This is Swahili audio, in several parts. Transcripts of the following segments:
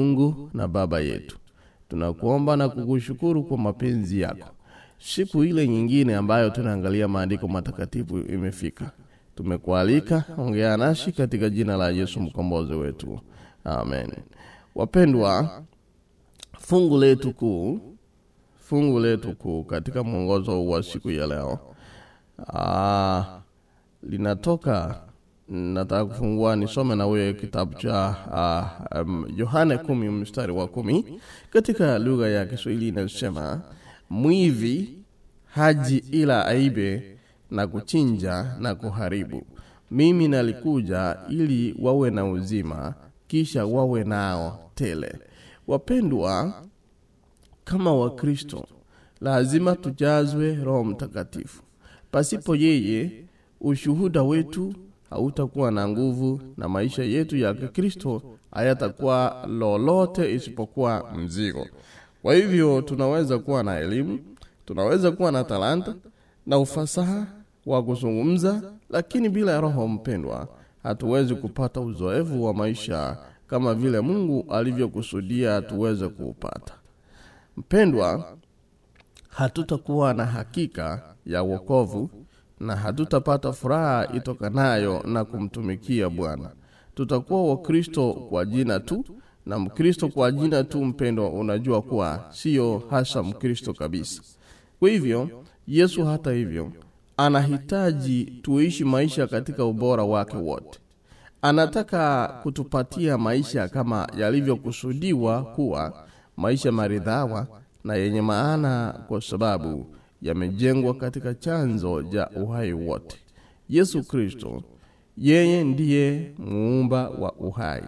Mungu na Baba yetu, tunakuomba na kukushukuru kwa mapenzi yako. Siku ile nyingine ambayo tunaangalia maandiko matakatifu imefika. Tumekualika, ongea nasi katika jina la Yesu mkombozi wetu, amen. Wapendwa, fungu letu kuu, fungu letu kuu katika mwongozo wa siku ya leo aa, linatoka nataka kufungua nisome na wewe kitabu cha uh, um, Yohane kumi mstari wa kumi katika lugha ya Kiswahili inasema mwivi haji ila aibe na kuchinja na kuharibu. Mimi nalikuja ili wawe na uzima, kisha wawe nao tele. Wapendwa, kama Wakristo lazima tujazwe Roho Mtakatifu. Pasipo yeye ushuhuda wetu hautakuwa na nguvu na maisha yetu ya Kikristo hayatakuwa lolote isipokuwa mzigo. Kwa hivyo tunaweza kuwa na elimu, tunaweza kuwa na talanta na ufasaha wa kuzungumza, lakini bila Roho mpendwa, hatuwezi kupata uzoefu wa maisha kama vile Mungu alivyokusudia tuweze kuupata. Mpendwa, hatutakuwa na hakika ya wokovu na hatutapata furaha itokanayo na kumtumikia Bwana. Tutakuwa Wakristo kwa jina tu, na Mkristo kwa jina tu, mpendwa, unajua kuwa siyo hasa Mkristo kabisa. Kwa hivyo Yesu hata hivyo anahitaji tuishi maisha katika ubora wake wote. Anataka kutupatia maisha kama yalivyokusudiwa kuwa maisha maridhawa na yenye maana, kwa sababu yamejengwa katika chanzo cha uhai wote. Yesu Kristo, yeye ndiye muumba wa uhai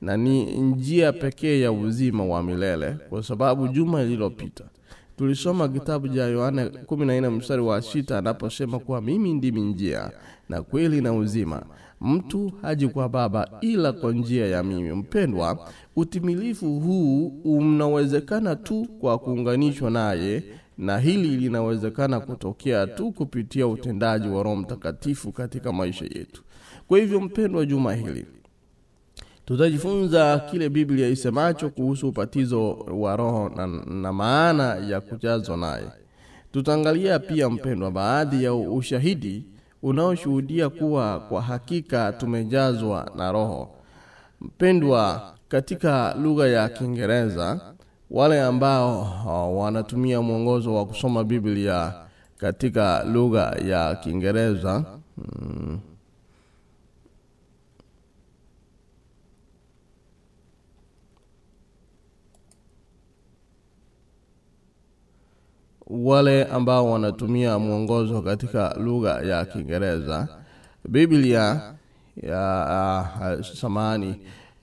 na ni njia pekee ya uzima wa milele, kwa sababu juma lililopita tulisoma kitabu cha Yohana 14 mstari wa sita anaposema kuwa mimi ndimi njia na kweli na uzima, mtu haji kwa Baba ila kwa njia ya mimi. Mpendwa, utimilifu huu unawezekana tu kwa kuunganishwa naye na hili linawezekana kutokea tu kupitia utendaji wa Roho Mtakatifu katika maisha yetu. Kwa hivyo, mpendwa, juma hili tutajifunza kile Biblia isemacho kuhusu upatizo wa Roho na, na maana ya kujazwa naye. Tutaangalia pia, mpendwa, baadhi ya ushahidi unaoshuhudia kuwa kwa hakika tumejazwa na Roho. Mpendwa, katika lugha ya Kiingereza wale ambao uh, wanatumia mwongozo wa kusoma Biblia katika lugha ya Kiingereza. Mm, wale ambao wanatumia mwongozo katika lugha ya Kiingereza. Biblia ya uh, samani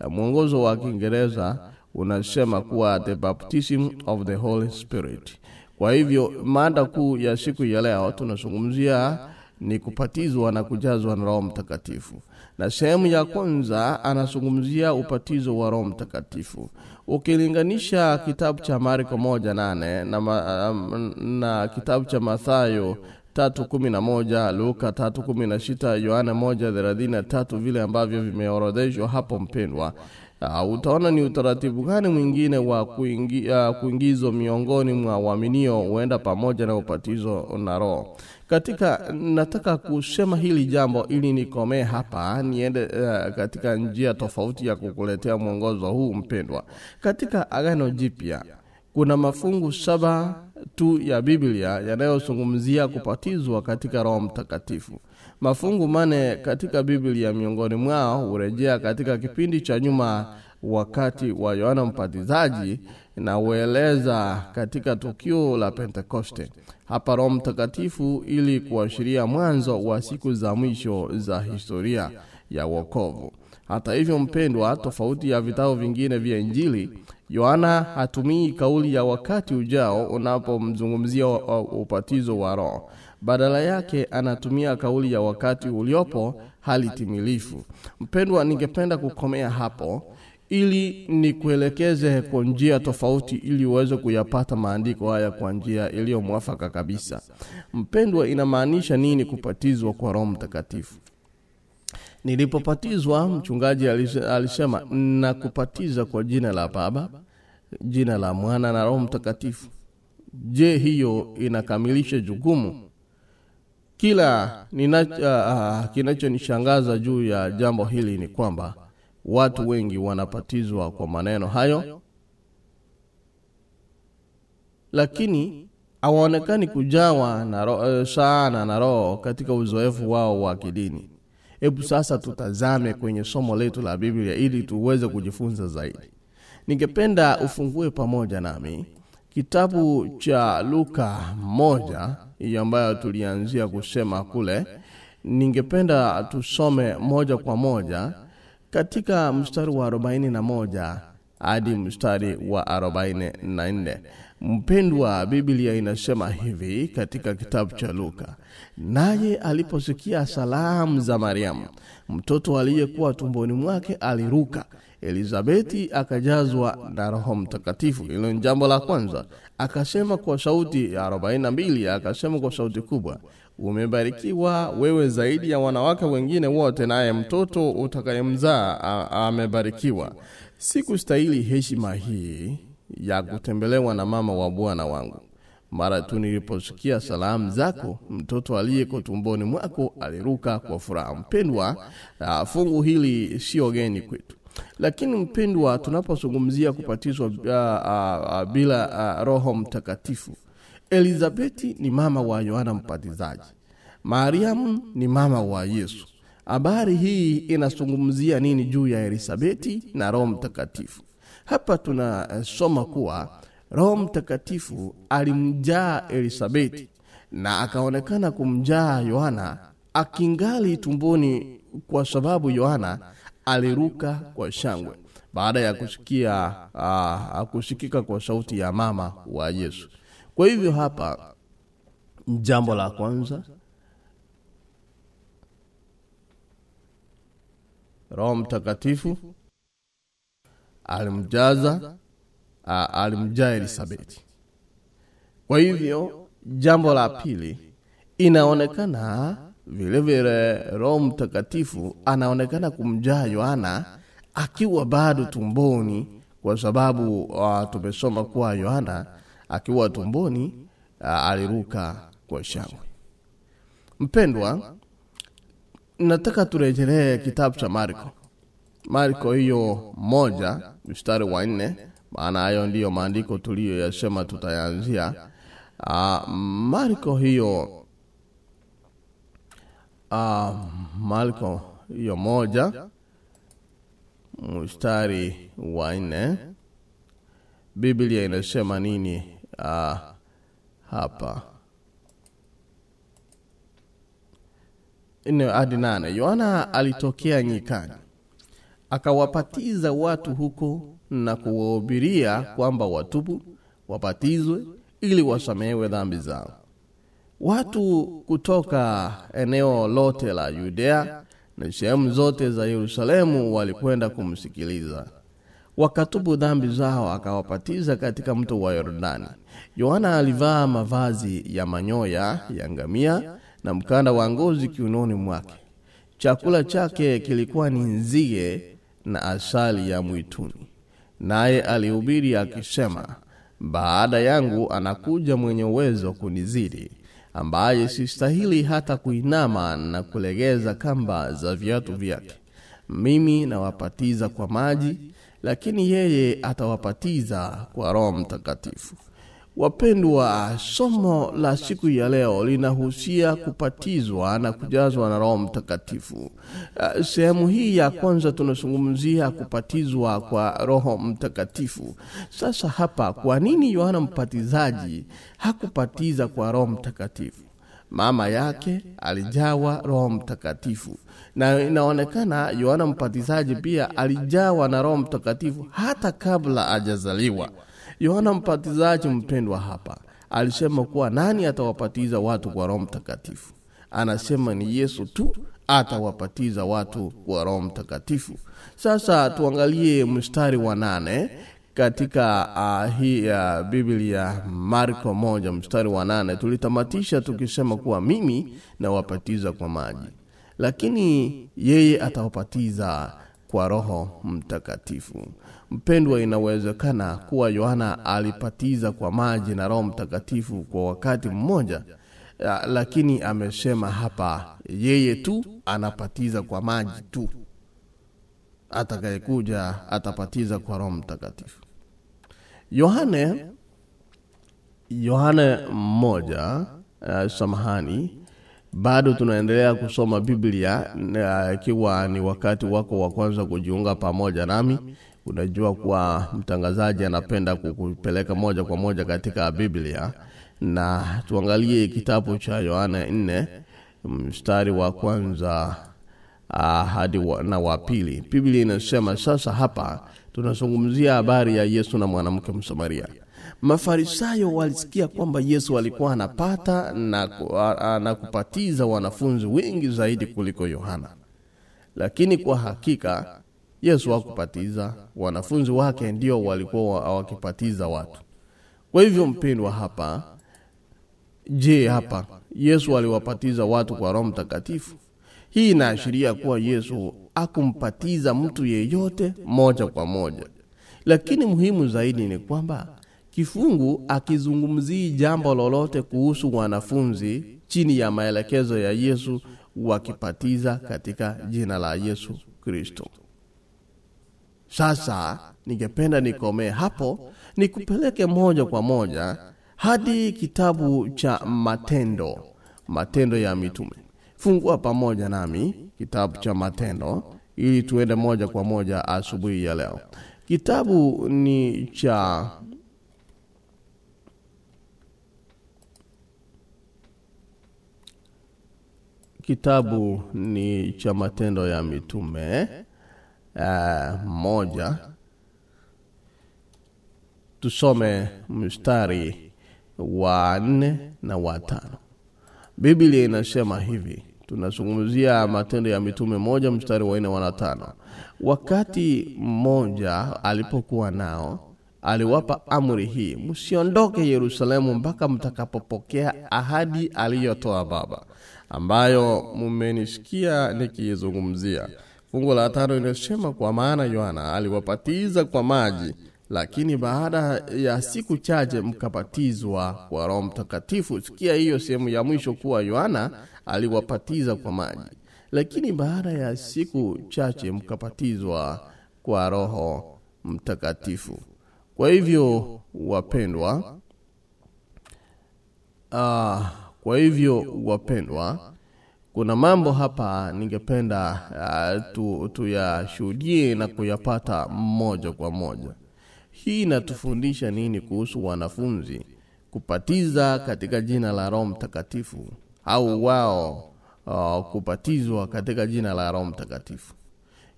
mwongozo wa Kiingereza unasema kuwa the baptism of the Holy Spirit. Kwa hivyo mada kuu ya siku ya leo tunazungumzia ni kupatizwa na kujazwa na Roho Mtakatifu, na sehemu ya kwanza anazungumzia upatizo wa Roho Mtakatifu. Ukilinganisha kitabu cha Marko moja nane na, ma, na kitabu cha Mathayo tatu kumi na moja Luka tatu kumi na sita Yohana moja thelathini na tatu vile ambavyo vimeorodheshwa hapo, mpendwa Uh, utaona ni utaratibu gani mwingine wa kuingi, uh, kuingizwa miongoni mwa waaminio huenda pamoja na upatizo na Roho. Katika nataka kusema hili jambo ili nikomee hapa, niende uh, katika njia tofauti ya kukuletea mwongozo huu mpendwa. Katika Agano Jipya kuna mafungu saba tu ya Biblia yanayozungumzia kupatizwa katika Roho Mtakatifu. Mafungu mane katika Biblia miongoni mwao hurejea katika kipindi cha nyuma wakati wa Yohana mpatizaji na ueleza katika tukio la Pentekoste. Hapa Roho Mtakatifu ili kuashiria mwanzo wa siku za mwisho za historia ya wokovu. Hata hivyo, mpendwa, tofauti ya vitabu vingine vya Injili, Yohana hatumii kauli ya wakati ujao unapomzungumzia upatizo wa Roho. Badala yake anatumia kauli ya wakati uliopo, hali timilifu. Mpendwa, ningependa kukomea hapo ili nikuelekeze kwa njia tofauti ili uweze kuyapata maandiko haya kwa njia iliyo mwafaka kabisa. Mpendwa, inamaanisha nini kupatizwa kwa Roho Mtakatifu? nilipopatizwa mchungaji alisema na kupatiza kwa jina la baba jina la mwana na roho mtakatifu je hiyo inakamilisha jukumu kila ah, kinachonishangaza juu ya jambo hili ni kwamba watu wengi wanapatizwa kwa maneno hayo lakini hawaonekani kujawa na ro, eh, sana na roho katika uzoefu wao wa kidini. Hebu sasa tutazame kwenye somo letu la biblia ili tuweze kujifunza zaidi. Ningependa ufungue pamoja nami kitabu cha luka moja hiyo ambayo tulianzia kusema kule ningependa tusome moja kwa moja katika mstari wa 41 hadi mstari wa 44 mpendwa biblia inasema hivi katika kitabu cha luka naye aliposikia salamu za mariamu mtoto aliyekuwa tumboni mwake aliruka elizabeti akajazwa na roho mtakatifu. Hilo ni jambo la kwanza. Akasema kwa sauti ya 42 akasema kwa sauti kubwa umebarikiwa wewe zaidi ya wanawake wengine wote naye mtoto utakayemzaa amebarikiwa. Sikustahili heshima hii ya kutembelewa na mama wa bwana wangu. Mara tu niliposikia salamu zako mtoto aliyeko tumboni mwako aliruka kwa furaha. Mpendwa fungu hili sio geni kwetu lakini mpendwa tunapozungumzia kupatizwa uh, uh, uh, bila uh, roho mtakatifu elizabeti ni mama wa yohana mpatizaji mariamu ni mama wa yesu. Habari hii inazungumzia nini juu ya elizabeti na roho mtakatifu? Hapa tunasoma kuwa roho mtakatifu alimjaa elizabeti na akaonekana kumjaa yohana akingali tumboni kwa sababu yohana aliruka kwa shangwe. Baada ya kusikia uh, kusikika kwa sauti ya mama wa yesu. Kwa hivyo hapa jambo la kwanza roho mtakatifu alimjaza uh, alimjaa elisabeti. Kwa hivyo jambo la pili inaonekana vile vile roho mtakatifu anaonekana kumjaa yohana akiwa bado tumboni kwa sababu uh, tumesoma kuwa yohana akiwa tumboni uh, aliruka kwa shangwe. Mpendwa nataka turejelee kitabu cha marko. Marko hiyo moja mstari wa nne maana hayo ndiyo maandiko tuliyoyasema tutayaanzia. Uh, marko hiyo uh, Malko hiyo moja. Mstari wa nne. Biblia inasema nini? Uh, hapa. Nne hadi nane. Yohana alitokea nyikani akawapatiza watu huko na kuwahubiria kwamba watubu wapatizwe ili wasamehewe dhambi zao watu kutoka eneo lote la yudea na sehemu zote za yerusalemu walikwenda kumsikiliza. Wakatubu dhambi zao akawapatiza katika mto wa yordani. Yohana alivaa mavazi ya manyoya ya ngamia na mkanda wa ngozi kiunoni mwake. Chakula chake kilikuwa ni nzige na asali ya mwituni. Naye alihubiri akisema baada yangu anakuja mwenye uwezo kunizidi ambaye sistahili hata kuinama na kulegeza kamba za viatu vyake. Mimi nawapatiza kwa maji lakini yeye atawapatiza kwa roho mtakatifu wapendwa somo la siku ya leo linahusia kupatizwa na kujazwa na roho mtakatifu. Uh, sehemu hii ya kwanza tunazungumzia kupatizwa kwa roho mtakatifu. Sasa hapa kwa nini yohana mpatizaji hakupatiza kwa roho mtakatifu? Mama yake alijawa roho mtakatifu. Na inaonekana yohana mpatizaji pia alijawa na roho mtakatifu hata kabla ajazaliwa yohana mpatizaji mpendwa hapa. Alisema kuwa nani atawapatiza watu kwa roho mtakatifu? Anasema ni yesu tu atawapatiza watu kwa roho mtakatifu. Sasa tuangalie mstari wa nane katika uh, hii ya uh, biblia marko moja mstari wa nane. Tulitamatisha tukisema kuwa mimi nawapatiza kwa maji lakini yeye atawapatiza kwa roho mtakatifu mpendwa inawezekana kuwa yohana alipatiza kwa maji na roho mtakatifu kwa wakati mmoja lakini amesema hapa yeye tu anapatiza kwa maji tu. Atakayekuja atapatiza kwa roho mtakatifu. Yohane yohane mmoja uh, samahani bado tunaendelea kusoma biblia ikiwa uh, ni wakati wako wa kwanza kujiunga pamoja nami unajua kuwa mtangazaji anapenda kukupeleka moja kwa moja katika biblia. Na tuangalie kitabu cha yohana 4 mstari wa kwanza uh, hadi wa, na wa pili. Biblia inasema sasa hapa tunazungumzia habari ya yesu na mwanamke msamaria. Mafarisayo walisikia kwamba yesu alikuwa anapata na, na kupatiza wanafunzi wengi zaidi kuliko yohana. Lakini kwa hakika yesu hakupatiza. wanafunzi wake ndio walikuwa wakipatiza watu. Kwa hivyo mpendwa hapa je hapa yesu aliwapatiza watu kwa roho mtakatifu? Hii inaashiria kuwa yesu akumpatiza mtu yeyote moja kwa moja. Lakini muhimu zaidi ni kwamba kifungu akizungumzii jambo lolote kuhusu wanafunzi chini ya maelekezo ya yesu wakipatiza katika jina la yesu kristo sasa ningependa nikomee hapo nikupeleke moja kwa moja hadi kitabu cha matendo matendo ya mitume. Fungua pamoja nami kitabu cha matendo ili tuende moja kwa moja asubuhi ya leo. Kitabu ni cha kitabu ni cha matendo ya mitume moja. Tusome mstari wa nne na wa tano. Biblia inasema hivi. Tunazungumzia matendo ya mitume moja mstari wa nne wa tano. Wakati mmoja alipokuwa nao aliwapa amri hii msiondoke yerusalemu mpaka mtakapopokea ahadi aliyotoa baba ambayo mumenisikia nikiizungumzia fungu la tano inasema kwa maana yohana aliwapatiza kwa maji lakini baada ya siku chache mkapatizwa kwa roho mtakatifu. Sikia hiyo sehemu ya mwisho kuwa yohana aliwapatiza kwa maji lakini baada ya siku chache mkapatizwa kwa roho mtakatifu. Kwa hivyo wapendwa uh, kwa hivyo wapendwa kuna mambo hapa ningependa uh, tu, tuyashuhudie na kuyapata moja kwa moja. Hii inatufundisha nini kuhusu wanafunzi? Kupatiza katika jina la roho mtakatifu au wao uh, kupatizwa katika jina la roho mtakatifu.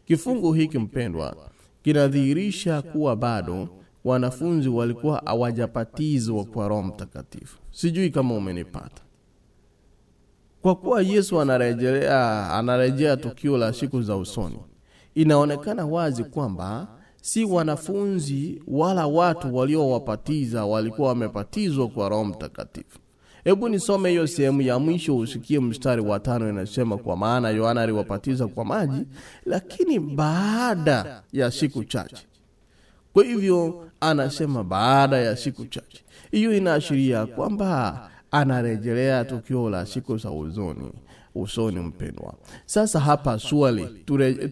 Kifungu hiki mpendwa kinadhihirisha kuwa bado wanafunzi walikuwa hawajapatizwa kwa roho mtakatifu. Sijui kama umenipata kwa kuwa yesu anarejea anarejea tukio la siku za usoni inaonekana wazi kwamba si wanafunzi wala watu waliowapatiza walikuwa wamepatizwa kwa roho mtakatifu. Hebu nisome hiyo sehemu ya mwisho usikie mstari wa tano inasema kwa maana yohana aliwapatiza kwa maji lakini baada ya siku chache. Kwa hivyo anasema baada ya siku chache. Hiyo inaashiria kwamba anarejelea tukio la siku za uzoni usoni mpendwa. Sasa hapa swali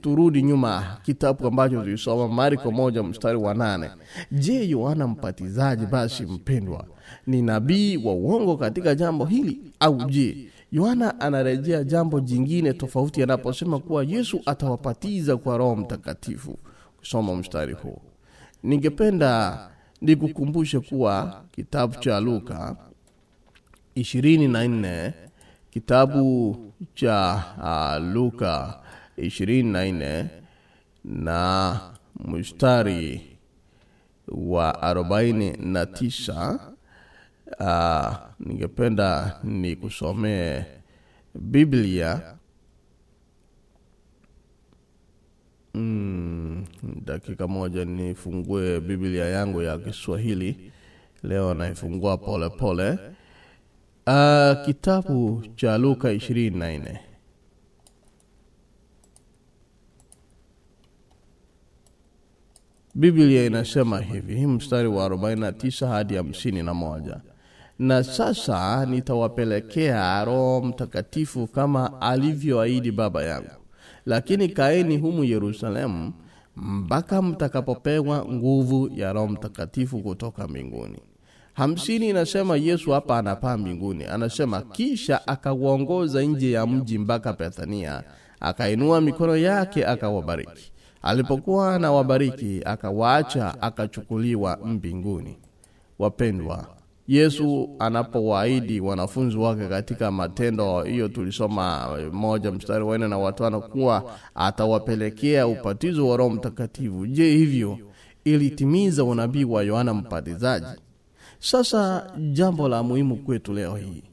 turudi nyuma kitabu ambacho tulisoma mariko moja mstari wa nane. Je yohana mpatizaji basi mpendwa ni nabii wa uongo katika jambo hili? Au je yohana anarejea jambo jingine tofauti anaposema kuwa yesu atawapatiza kwa roho mtakatifu? Kusoma mstari huu. Ningependa nikukumbushe kuwa kitabu cha luka ishirini na nne kitabu cha uh, luka ishirini na nne na mstari wa arobaini na tisa. Uh, ningependa ni nikusomee biblia. Mm, dakika moja nifungue biblia yangu ya kiswahili. Leo naifungua pole pole Uh, kitabu cha Luka 24 Biblia inasema hivi mstari wa 49 hadi 51 na sasa nitawapelekea Roho Mtakatifu kama alivyoahidi baba yangu. Lakini kaeni humu Yerusalemu mpaka mtakapopewa nguvu ya Roho Mtakatifu kutoka mbinguni hamsini inasema yesu hapa anapaa mbinguni. Anasema kisha akawaongoza nje ya mji mpaka bethania akainua mikono yake akawabariki. Alipokuwa na wabariki akawaacha akachukuliwa mbinguni. Wapendwa yesu anapowaahidi wanafunzi wake katika matendo hiyo tulisoma moja mstari wanne na watano kuwa atawapelekea upatizo wa roho mtakatifu. Je hivyo ilitimiza unabii wa yohana mbatizaji sasa jambo la muhimu kwetu leo hii.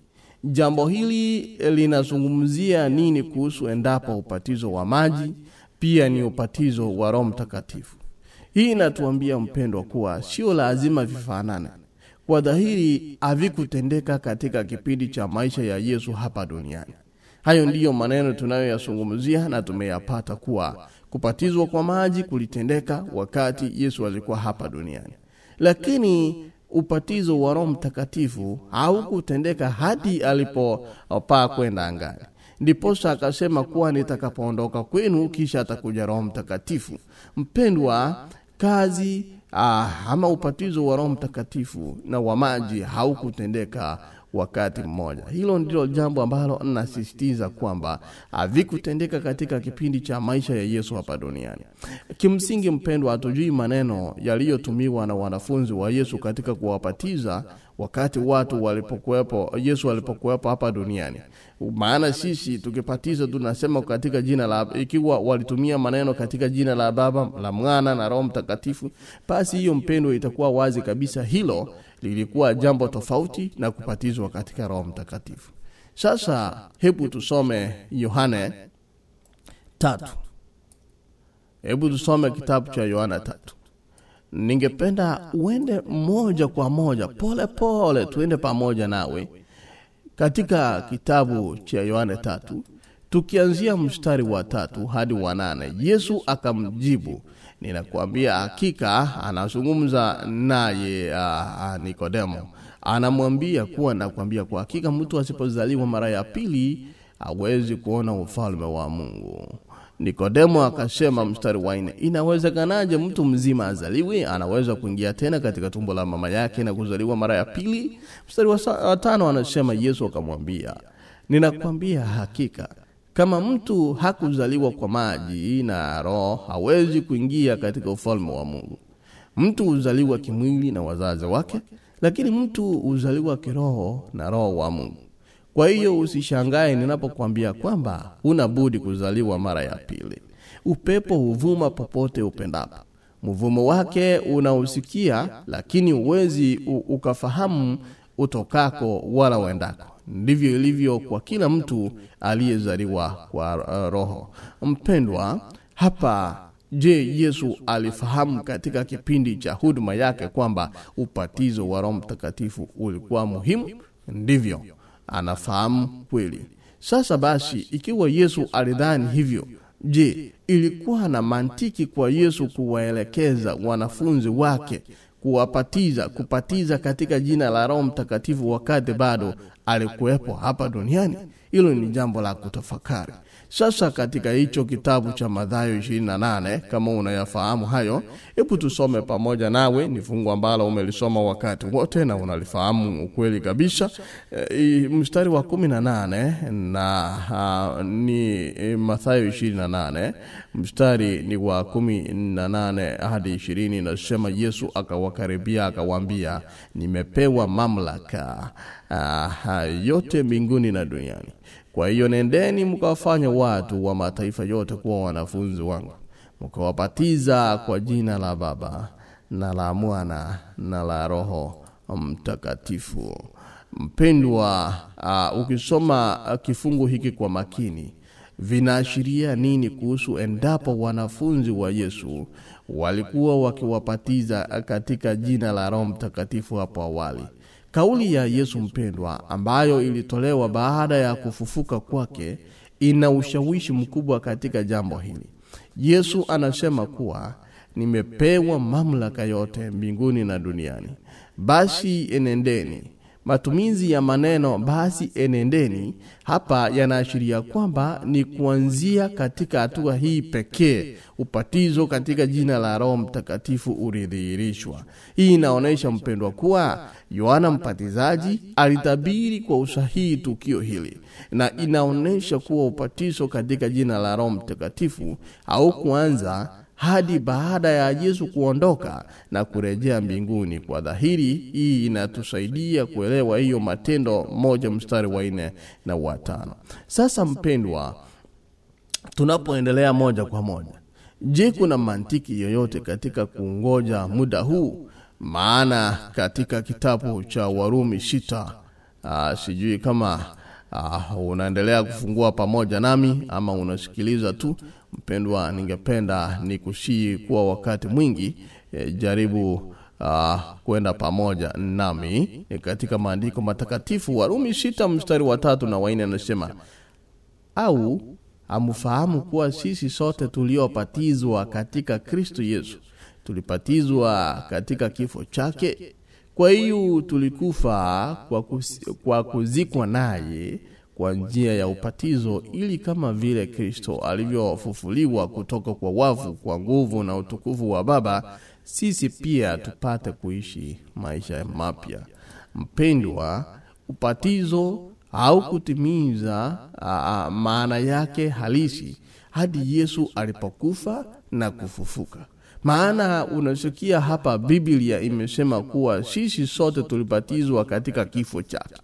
Jambo hili linazungumzia nini kuhusu endapo upatizo wa maji pia ni upatizo wa roho mtakatifu. Hii inatuambia mpendwa kuwa sio lazima vifanane. Kwa dhahiri havikutendeka katika kipindi cha maisha ya yesu hapa duniani. Hayo ndiyo maneno tunayoyazungumzia na tumeyapata kuwa kupatizwa kwa maji kulitendeka wakati yesu alikuwa hapa duniani. Lakini upatizo wa roho mtakatifu haukutendeka hadi alipopaa kwenda angani. Ndiposa akasema kuwa nitakapoondoka kwenu kisha atakuja roho mtakatifu. Mpendwa kazi ah, ama upatizo wa roho mtakatifu na wa maji haukutendeka wakati mmoja. Hilo ndilo jambo ambalo nasisitiza kwamba havikutendeka katika kipindi cha maisha ya yesu hapa duniani. Kimsingi mpendwa hatujui maneno yaliyotumiwa na wanafunzi wa yesu katika kuwapatiza wakati watu walipokuwepo yesu alipokuwepo hapa duniani. Maana sisi tukipatiza tunasema katika jina la ikiwa walitumia maneno katika jina la baba la mwana na roho mtakatifu basi hiyo mpendwa itakuwa wazi kabisa. Hilo lilikuwa jambo tofauti na kupatizwa katika roho mtakatifu. Sasa hebu tusome yohane tatu. Hebu tusome kitabu cha yohana tatu. Ningependa uende moja kwa moja pole pole tuende pamoja nawe katika kitabu cha yohane tatu tukianzia mstari wa tatu hadi wa nane. Yesu akamjibu ninakuambia hakika anazungumza naye uh, nikodemo. Anamwambia kuwa nakwambia kwa hakika mtu asipozaliwa mara ya pili hawezi kuona ufalme wa mungu. Nikodemo akasema mstari wa nne inawezekanaje mtu mzima azaliwe anaweza kuingia tena katika tumbo la mama yake na kuzaliwa mara ya pili? Mstari wa tano anasema yesu akamwambia ninakwambia hakika kama mtu hakuzaliwa kwa maji na roho hawezi kuingia katika ufalme wa mungu. Mtu huzaliwa kimwili na wazazi wake lakini mtu huzaliwa kiroho na roho wa mungu. Kwa hiyo usishangae ninapokuambia kwamba una budi kuzaliwa mara ya pili. Upepo huvuma popote upendapo. Mvumo wake unausikia lakini uwezi ukafahamu utokako wala uendako ndivyo ilivyo kwa kila mtu aliyezaliwa kwa uh, roho. Mpendwa hapa je yesu alifahamu katika kipindi cha huduma yake kwamba upatizo wa roho mtakatifu ulikuwa muhimu? Ndivyo. Anafahamu kweli. Sasa basi ikiwa yesu alidhani hivyo je ilikuwa na mantiki kwa yesu kuwaelekeza wanafunzi wake kuwapatiza kupatiza katika jina la roho mtakatifu wakati bado alikuwepo hapa duniani. Hilo ni jambo la kutafakari sasa katika hicho kitabu cha madhayo 28 kama unayafahamu hayo hebu tusome pamoja nawe. Ni fungu ambalo umelisoma wakati wote na unalifahamu ukweli kabisa. E, mstari wa 18 na na ni e, mathayo 28 mstari ni wa 18 hadi 20 nasema yesu akawakaribia akawaambia nimepewa mamlaka uh, yote mbinguni na duniani kwa hiyo nendeni mkawafanya watu wa mataifa yote kuwa wanafunzi wangu Mkawapatiza kwa jina la baba na la mwana na la roho mtakatifu. Mpendwa uh, ukisoma uh, kifungu hiki kwa makini vinaashiria nini kuhusu endapo wanafunzi wa yesu walikuwa wakiwapatiza katika jina la roho mtakatifu hapo awali kauli ya yesu mpendwa ambayo ilitolewa baada ya kufufuka kwake ina ushawishi mkubwa katika jambo hili yesu anasema kuwa nimepewa mamlaka yote mbinguni na duniani. Basi enendeni. Matumizi ya maneno basi enendeni hapa yanaashiria kwamba ni kuanzia katika hatua hii pekee upatizo katika jina la Roho Mtakatifu ulidhihirishwa. Hii inaonyesha mpendwa, kuwa Yohana mpatizaji alitabiri kwa usahihi tukio hili, na inaonyesha kuwa upatizo katika jina la Roho Mtakatifu au kuanza hadi baada ya Yesu kuondoka na kurejea mbinguni. Kwa dhahiri hii inatusaidia kuelewa hiyo Matendo moja mstari wa nne na wa tano. Sasa mpendwa, tunapoendelea moja kwa moja, je, kuna mantiki yoyote katika kungoja muda huu? Maana katika kitabu cha Warumi sita, aa, sijui kama aa, unaendelea kufungua pamoja nami ama unasikiliza tu mpendwa, ningependa ni nikushii kuwa wakati mwingi e, jaribu uh, kwenda pamoja nami e, katika maandiko matakatifu. Warumi sita mstari wa tatu na waine anasema, au hamfahamu kuwa sisi sote tuliopatizwa katika Kristo Yesu tulipatizwa katika kifo chake? Kwa hiyo tulikufa kwa, kwa kuzikwa naye kwa njia ya upatizo ili kama vile Kristo alivyofufuliwa kutoka kwa wafu kwa nguvu na utukufu wa Baba, sisi pia tupate kuishi maisha mapya. Mpendwa, upatizo au kutimiza maana yake halisi hadi Yesu alipokufa na kufufuka. Maana unasikia hapa Biblia imesema kuwa sisi sote tulipatizwa katika kifo chake.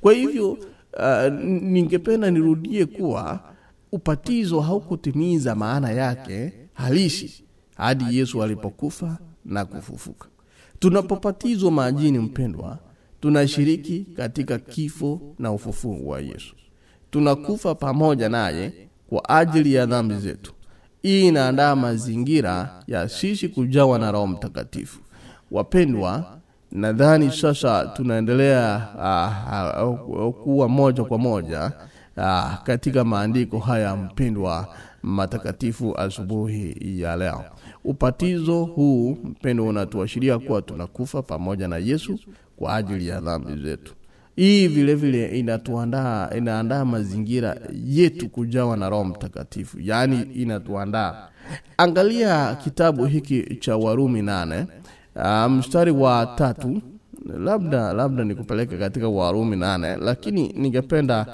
Kwa hivyo Uh, ningependa nirudie kuwa upatizo haukutimiza maana yake halisi hadi Yesu alipokufa na kufufuka. Tunapopatizwa majini, mpendwa, tunashiriki katika kifo na ufufuo wa Yesu. Tunakufa pamoja naye kwa ajili ya dhambi zetu. Hii inaandaa mazingira ya sisi kujawa na Roho Mtakatifu. Wapendwa, nadhani sasa tunaendelea uh, uh, kuwa moja kwa moja uh, katika maandiko haya mpendwa matakatifu asubuhi ya leo. Upatizo huu mpendwa, unatuashiria kuwa tunakufa pamoja na Yesu kwa ajili ya dhambi zetu. Hii vilevile vile inatuandaa, inaandaa mazingira yetu kujawa na Roho Mtakatifu, yaani inatuandaa. Angalia kitabu hiki cha Warumi nane Uh, mstari wa tatu labda labda nikupeleke katika Warumi nane, lakini ningependa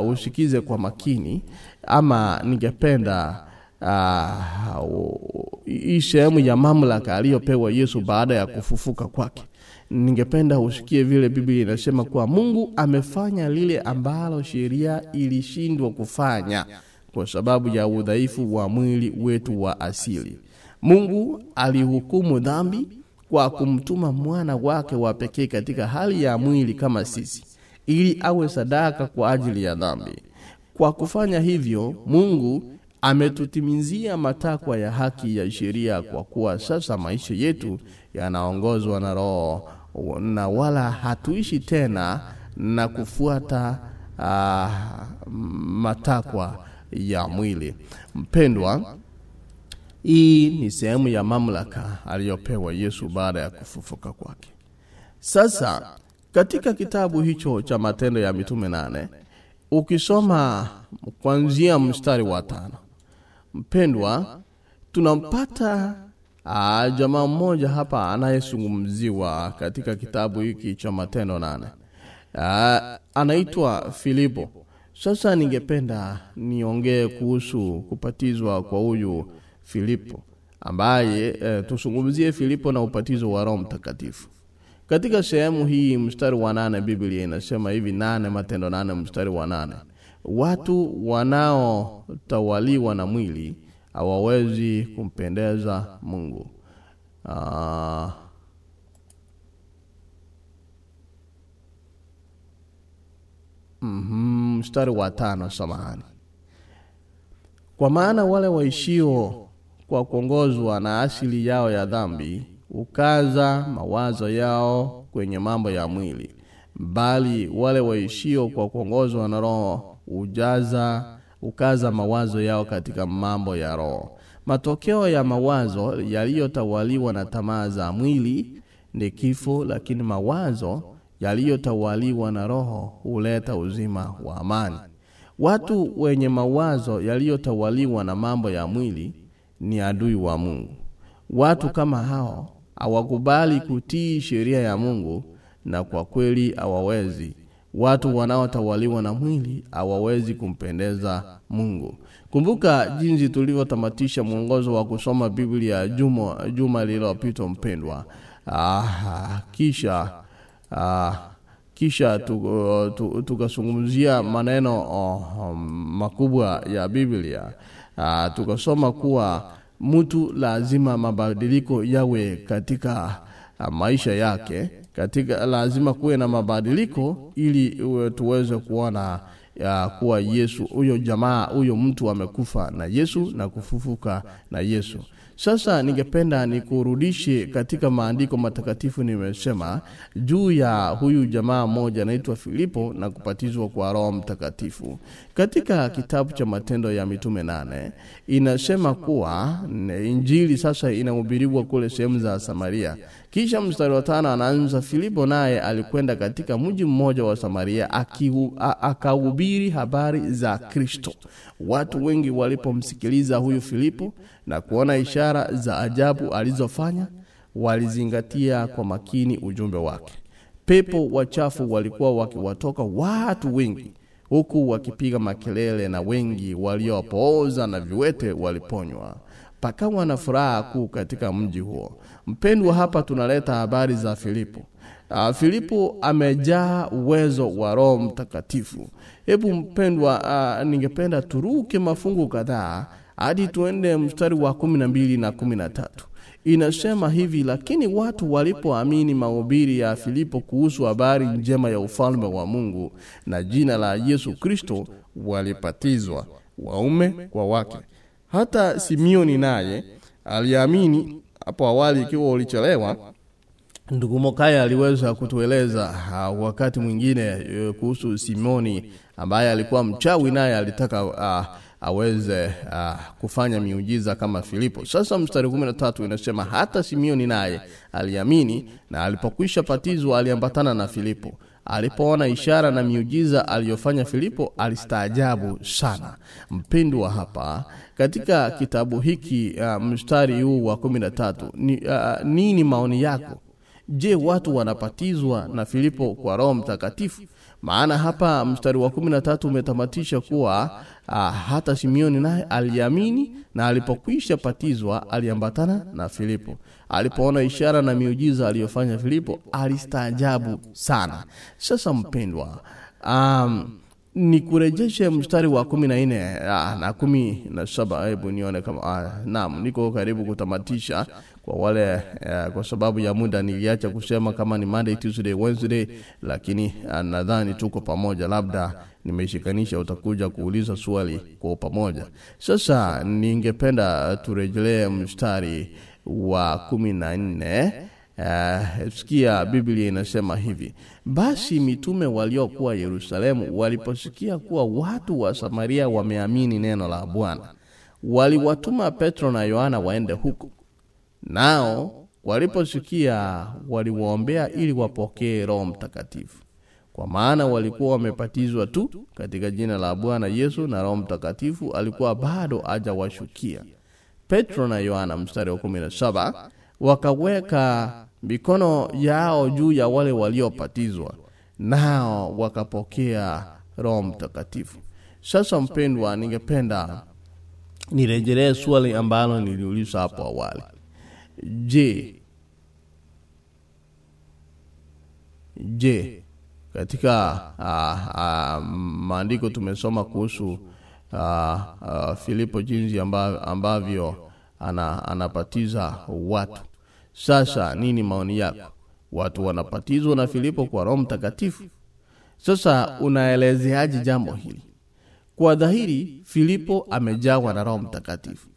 uh, usikize kwa makini, ama ningependa hii uh, sehemu ya mamlaka aliyopewa Yesu baada ya kufufuka kwake. Ningependa usikie vile Biblia inasema kuwa Mungu amefanya lile ambalo sheria ilishindwa kufanya kwa sababu ya udhaifu wa mwili wetu wa asili. Mungu alihukumu dhambi kwa kumtuma mwana wake wa pekee katika hali ya mwili kama sisi, ili awe sadaka kwa ajili ya dhambi. Kwa kufanya hivyo, Mungu ametutimizia matakwa ya haki ya sheria, kwa kuwa sasa maisha yetu yanaongozwa na Roho na wala hatuishi tena na kufuata uh, matakwa ya mwili. Mpendwa, hii ni sehemu ya mamlaka aliyopewa Yesu baada ya kufufuka kwake. Sasa katika kitabu hicho cha Matendo ya Mitume nane ukisoma kuanzia mstari wa tano, mpendwa, tunampata jamaa mmoja hapa anayezungumziwa katika kitabu hiki cha Matendo nane. Aa, anaitwa Filipo. Sasa ningependa niongee kuhusu kupatizwa kwa huyu Filipo ambaye e, tusungumzie Filipo na upatizo wa Roho Mtakatifu. Katika sehemu hii mstari wa nane Biblia inasema hivi, nane Matendo nane mstari wa nane watu wanaotawaliwa na mwili hawawezi kumpendeza Mungu. Aa, mm-hmm, mstari wa tano samahani kwa maana wale waishio kwa kuongozwa na asili yao ya dhambi ukaza mawazo yao kwenye mambo ya mwili, bali wale waishio kwa kuongozwa na Roho ujaza ukaza mawazo yao katika mambo ya Roho. matokeo ya mawazo yaliyotawaliwa na tamaa za mwili ni kifo lakini mawazo yaliyotawaliwa na roho huleta uzima wa amani watu wenye mawazo yaliyotawaliwa na mambo ya mwili ni adui wa mungu. Watu kama hao hawakubali kutii sheria ya mungu na kwa kweli hawawezi. Watu wanaotawaliwa na mwili hawawezi kumpendeza mungu. Kumbuka jinsi tulivyotamatisha mwongozo wa kusoma biblia juma, juma lililopita mpendwa. Ah, kisha ah, kisha tukasungumzia tu, tu maneno oh, makubwa ya biblia ah, tukasoma kuwa mtu lazima mabadiliko yawe katika uh, maisha yake katika lazima kuwe na mabadiliko ili uwe tuweze kuona ya kuwa Yesu huyo jamaa huyo mtu amekufa na Yesu na kufufuka na Yesu. Sasa ningependa nikurudishe katika maandiko matakatifu nimesema juu ya huyu jamaa mmoja anaitwa Filipo na kupatizwa kwa Roho Mtakatifu. Katika kitabu cha Matendo ya Mitume nane inasema kuwa injili sasa inahubiriwa kule sehemu za Samaria. Kisha mstari wa tano anaanza Filipo naye alikwenda katika mji mmoja wa Samaria akahubiri habari za Kristo. Watu wengi walipomsikiliza huyu Filipo na kuona ishara za ajabu alizofanya, walizingatia kwa makini ujumbe wake. Pepo wachafu walikuwa wakiwatoka watu wengi huku wakipiga makelele, na wengi waliopooza na viwete waliponywa. Pakawa na furaha kuu katika mji huo. Mpendwa, hapa tunaleta habari za Filipo. Uh, Filipo amejaa uwezo wa Roho Mtakatifu. Hebu mpendwa, uh, ningependa turuke mafungu kadhaa hadi tuende mstari wa kumi na mbili na kumi na tatu. Inasema hivi: lakini watu walipoamini mahubiri ya Filipo kuhusu habari njema ya ufalme wa Mungu na jina la Yesu Kristo, walipatizwa waume kwa wake. Hata Simioni naye aliamini. Hapo awali, ikiwa ulichelewa, ndugu Mokaya aliweza kutueleza uh, wakati mwingine uh, kuhusu Simoni ambaye alikuwa mchawi, naye alitaka uh, aweze uh, kufanya miujiza kama Filipo. Sasa mstari 13 inasema hata Simioni naye aliamini, na alipokwisha patizwa aliambatana na Filipo. Alipoona ishara na miujiza aliyofanya Filipo, alistaajabu sana. Mpendwa, hapa katika kitabu hiki uh, mstari huu wa 13 ni, uh, nini maoni yako? Je, watu wanapatizwa na Filipo kwa Roho Mtakatifu? Maana hapa mstari wa 13 umetamatisha kuwa uh, hata Simioni naye aliamini na alipokwisha patizwa aliambatana na Filipo. Alipoona ishara na miujiza aliyofanya Filipo alistaajabu sana. Sasa mpendwa, um, ni kurejeshe mstari wa kumi na nne na kumi na hebu nione kama ah, naam niko karibu kutamatisha kwa wale eh, kwa sababu ya muda niliacha kusema kama ni Monday, Tuesday, Wednesday, lakini ah, nadhani tuko pamoja, labda nimeshikanisha, utakuja kuuliza swali kwa pamoja. Sasa ningependa turejelee mstari wa kumi na nne. Uh, sikia Biblia inasema hivi: basi mitume waliokuwa Yerusalemu waliposikia kuwa watu wa Samaria wameamini neno la Bwana, waliwatuma Petro na Yohana waende huko. Nao waliposikia waliwaombea ili wapokee Roho Mtakatifu, kwa maana walikuwa wamepatizwa tu katika jina la Bwana Yesu, na Roho Mtakatifu alikuwa bado hajawashukia. Petro na Yohana, mstari wa 17 wakaweka mikono yao juu ya wale waliopatizwa, nao wakapokea Roho Mtakatifu. Sasa mpendwa, ningependa nirejelee swali ambalo niliuliza hapo awali. Je, je, katika uh, uh, maandiko tumesoma kuhusu uh, uh, Filipo jinsi ambavyo, ana, anapatiza watu. Sasa nini maoni yako? Watu wanapatizwa na Filipo kwa Roho Mtakatifu. Sasa unaelezeaje jambo hili? Kwa dhahiri Filipo amejawa na Roho Mtakatifu,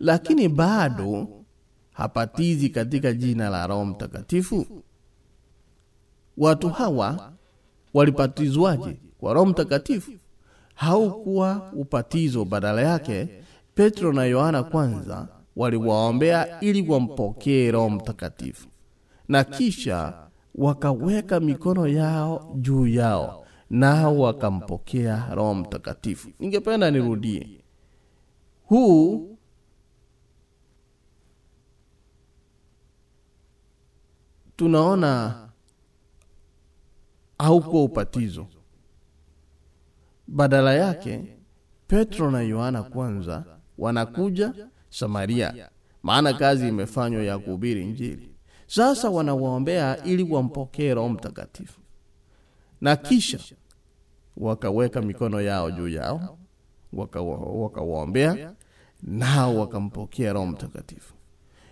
lakini bado hapatizi katika jina la Roho Mtakatifu. Watu hawa walipatizwaje kwa Roho Mtakatifu? Haukuwa upatizo, badala yake petro na yohana kwanza waliwaombea ili wampokee roho mtakatifu. Na kisha wakaweka mikono yao juu yao nao wakampokea roho mtakatifu. Ningependa nirudie. Huu tunaona haukuwa upatizo badala yake petro na yohana kwanza wanakuja samaria. Maana kazi imefanywa ya kuhubiri injili. Sasa wanawaombea ili wampokee roho mtakatifu. Na kisha wakaweka mikono yao juu yao wakawaombea waka nao wakampokea roho mtakatifu.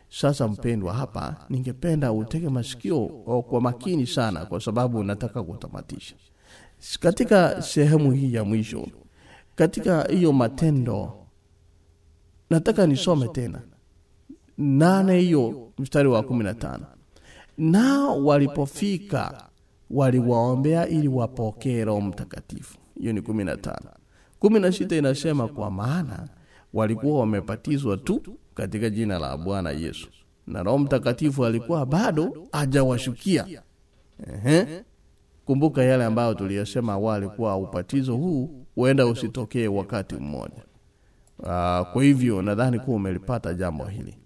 Sasa mpendwa hapa ningependa utege masikio kwa makini sana kwa sababu nataka kutamatisha katika sehemu hii ya mwisho katika hiyo matendo nataka nisome tena. nane hiyo mstari wa kumi na tano. nao walipofika waliwaombea ili wapokee roho mtakatifu. Hiyo ni kumi na tano. kumi na sita inasema kwa maana walikuwa wamepatizwa tu katika jina la bwana yesu. Na roho mtakatifu alikuwa bado hajawashukia. Ehe. Kumbuka yale ambayo tuliyosema awali kuwa upatizo huu huenda usitokee wakati mmoja. Uh, kwa hivyo nadhani kuwa umelipata jambo hili.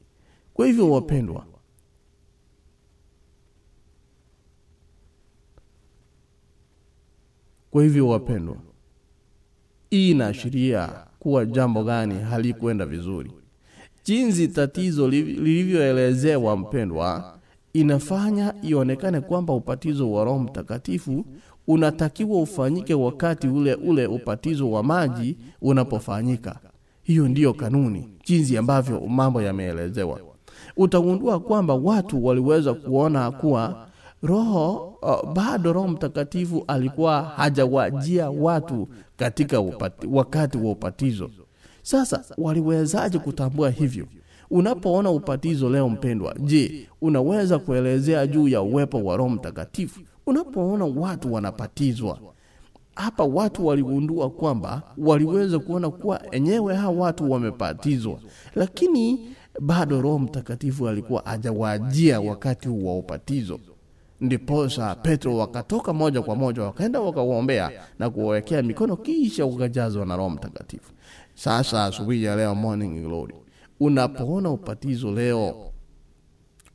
Kwa hivyo wapendwa kwa hivyo wapendwa hii inaashiria kuwa jambo gani halikwenda vizuri. Jinsi tatizo lilivyoelezewa mpendwa inafanya ionekane kwamba upatizo wa roho mtakatifu unatakiwa ufanyike wakati ule ule upatizo wa maji unapofanyika. Hiyo ndiyo kanuni jinsi ambavyo mambo yameelezewa. Utagundua kwamba watu waliweza kuona kuwa roho uh, bado roho mtakatifu alikuwa hajawajia watu katika upati, wakati wa upatizo. Sasa waliwezaje kutambua hivyo unapoona upatizo leo mpendwa je unaweza kuelezea juu ya uwepo wa roho mtakatifu? Unapoona watu wanapatizwa hapa watu waligundua kwamba waliweza kuona kuwa enyewe hawa watu wamepatizwa lakini bado roho mtakatifu alikuwa hajawajia wakati wa upatizo. Ndiposa petro wakatoka moja kwa moja wakaenda wakawaombea na kuwawekea mikono kisha wakajazwa na roho mtakatifu. Sasa asubuhi ya leo morning glory unapoona upatizo leo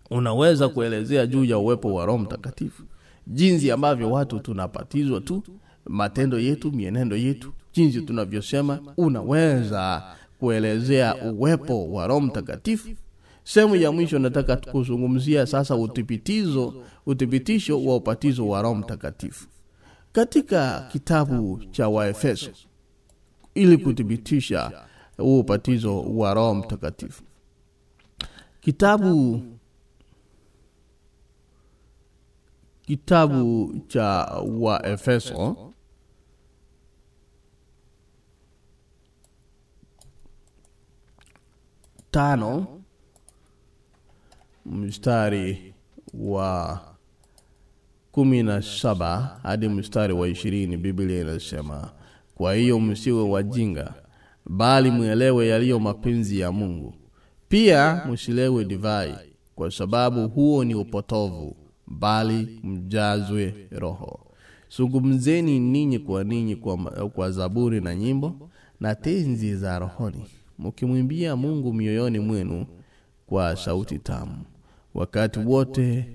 unaweza kuelezea juu ya uwepo wa roho mtakatifu. Jinsi ambavyo watu tunapatizwa tu matendo yetu mienendo yetu jinsi tunavyosema unaweza kuelezea uwepo wa roho mtakatifu. Sehemu ya mwisho nataka kuzungumzia sasa utipitizo uthibitisho wa upatizo wa roho mtakatifu. Katika kitabu cha waefeso ili kuthibitisha huu upatizo wa roho mtakatifu. Kitabu kitabu cha waefeso tano mstari wa kumi na saba hadi mstari wa ishirini biblia inasema kwa hiyo msiwe wajinga bali mwelewe yaliyo mapenzi ya mungu. Pia msilewe divai kwa sababu huo ni upotovu bali mjazwe roho. Sungumzeni ninyi kwa ninyi kwa, kwa zaburi na nyimbo na tenzi za rohoni mkimwimbia mungu mioyoni mwenu kwa sauti tamu. Wakati wote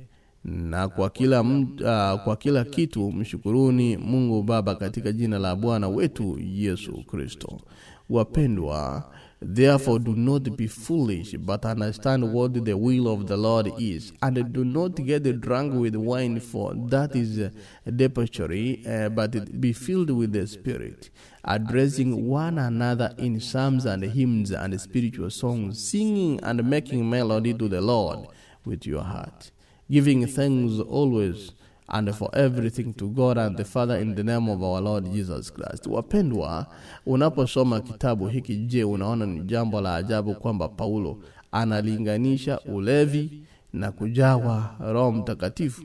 na kwa kila, uh, kwa kila kitu mshukuruni mungu baba katika jina la bwana wetu yesu kristo wapendwa Therefore, do not be foolish, but understand what the will of the Lord is. And do not get drunk with wine, for that is debauchery, uh, but be filled with the Spirit, addressing one another in psalms and hymns and spiritual songs, singing and making melody to the Lord with your heart, giving thanks always and for everything to God and the Father in the name of our Lord Jesus Christ. Wapendwa, unaposoma kitabu hiki, je, unaona ni jambo la ajabu kwamba Paulo analinganisha ulevi na kujawa Roho Mtakatifu?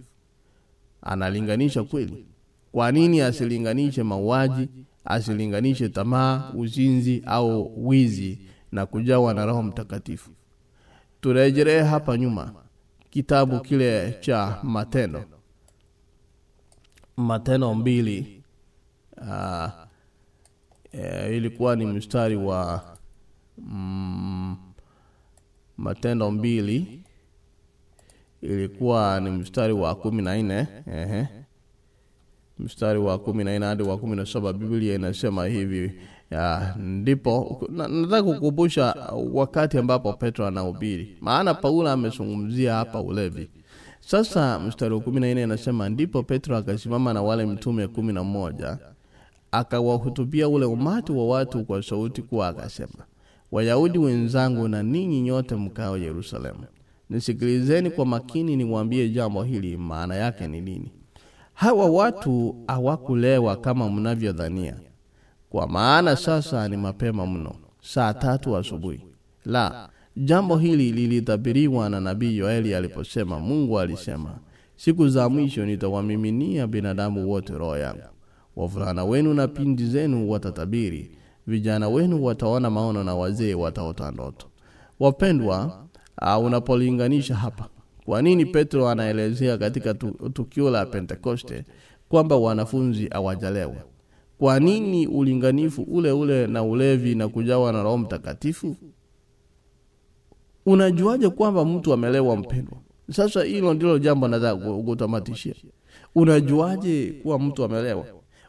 Analinganisha kweli? Kwa nini asilinganishe mauaji, asilinganishe tamaa, uzinzi au wizi na kujawa na roho mtakatifu turejelee hapa nyuma kitabu kile cha matendo matendo mbili. Uh, ilikuwa ni mstari wa mm, matendo mbili. Ilikuwa ni mstari wa kumi na nne. Ehe. Mstari wa kumi na nne hadi wa kumi na saba biblia inasema hivi. Ya, ndipo na, nataka kukumbusha wakati ambapo petro anahubiri. Maana paulo amezungumzia hapa ulevi sasa mstari wa kumi na nne inasema ndipo petro akasimama na wale mtume kumi na moja akawahutubia ule umati wa watu kwa sauti kuwa akasema wayahudi wenzangu na ninyi nyote mkao yerusalemu nisikilizeni kwa makini niwaambie jambo hili maana yake ni nini? Hawa watu hawakulewa kama mnavyodhania. Kwa maana sasa ni mapema mno saa tatu asubuhi. La jambo hili lilitabiriwa na nabii yoeli aliposema mungu alisema siku za mwisho nitawamiminia binadamu wote roho yangu. Wavulana wenu na pindi zenu watatabiri vijana wenu wataona maono na wazee wataota ndoto. Wapendwa uh, unapolinganisha hapa kwa nini petro anaelezea katika tu, tukio la pentekoste kwamba wanafunzi hawajalewa? Kwa nini ulinganifu ule ule na ulevi na kujawa na roho mtakatifu unajuaje kwamba mtu amelewa mpendwa? Sasa hilo ndilo jambo nataka unajuaje kuwa mtu amelewa?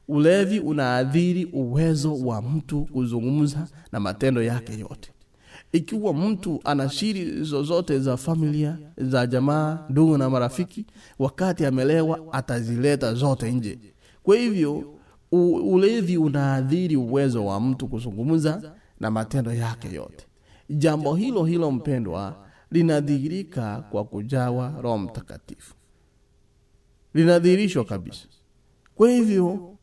Ulevi unaadhiri uwezo wa mtu kuzungumza na matendo yake yote. Ikiwa mtu ana siri zozote za familia za jamaa ndugu na marafiki wakati amelewa atazileta zote nje. Kwa hivyo ulevi unaadhiri uwezo wa mtu kuzungumza na matendo yake yote Jambo hilo hilo mpendwa linadhihirika kwa kujawa Roho Mtakatifu. Linadhihirishwa kabisa. Kwa hivyo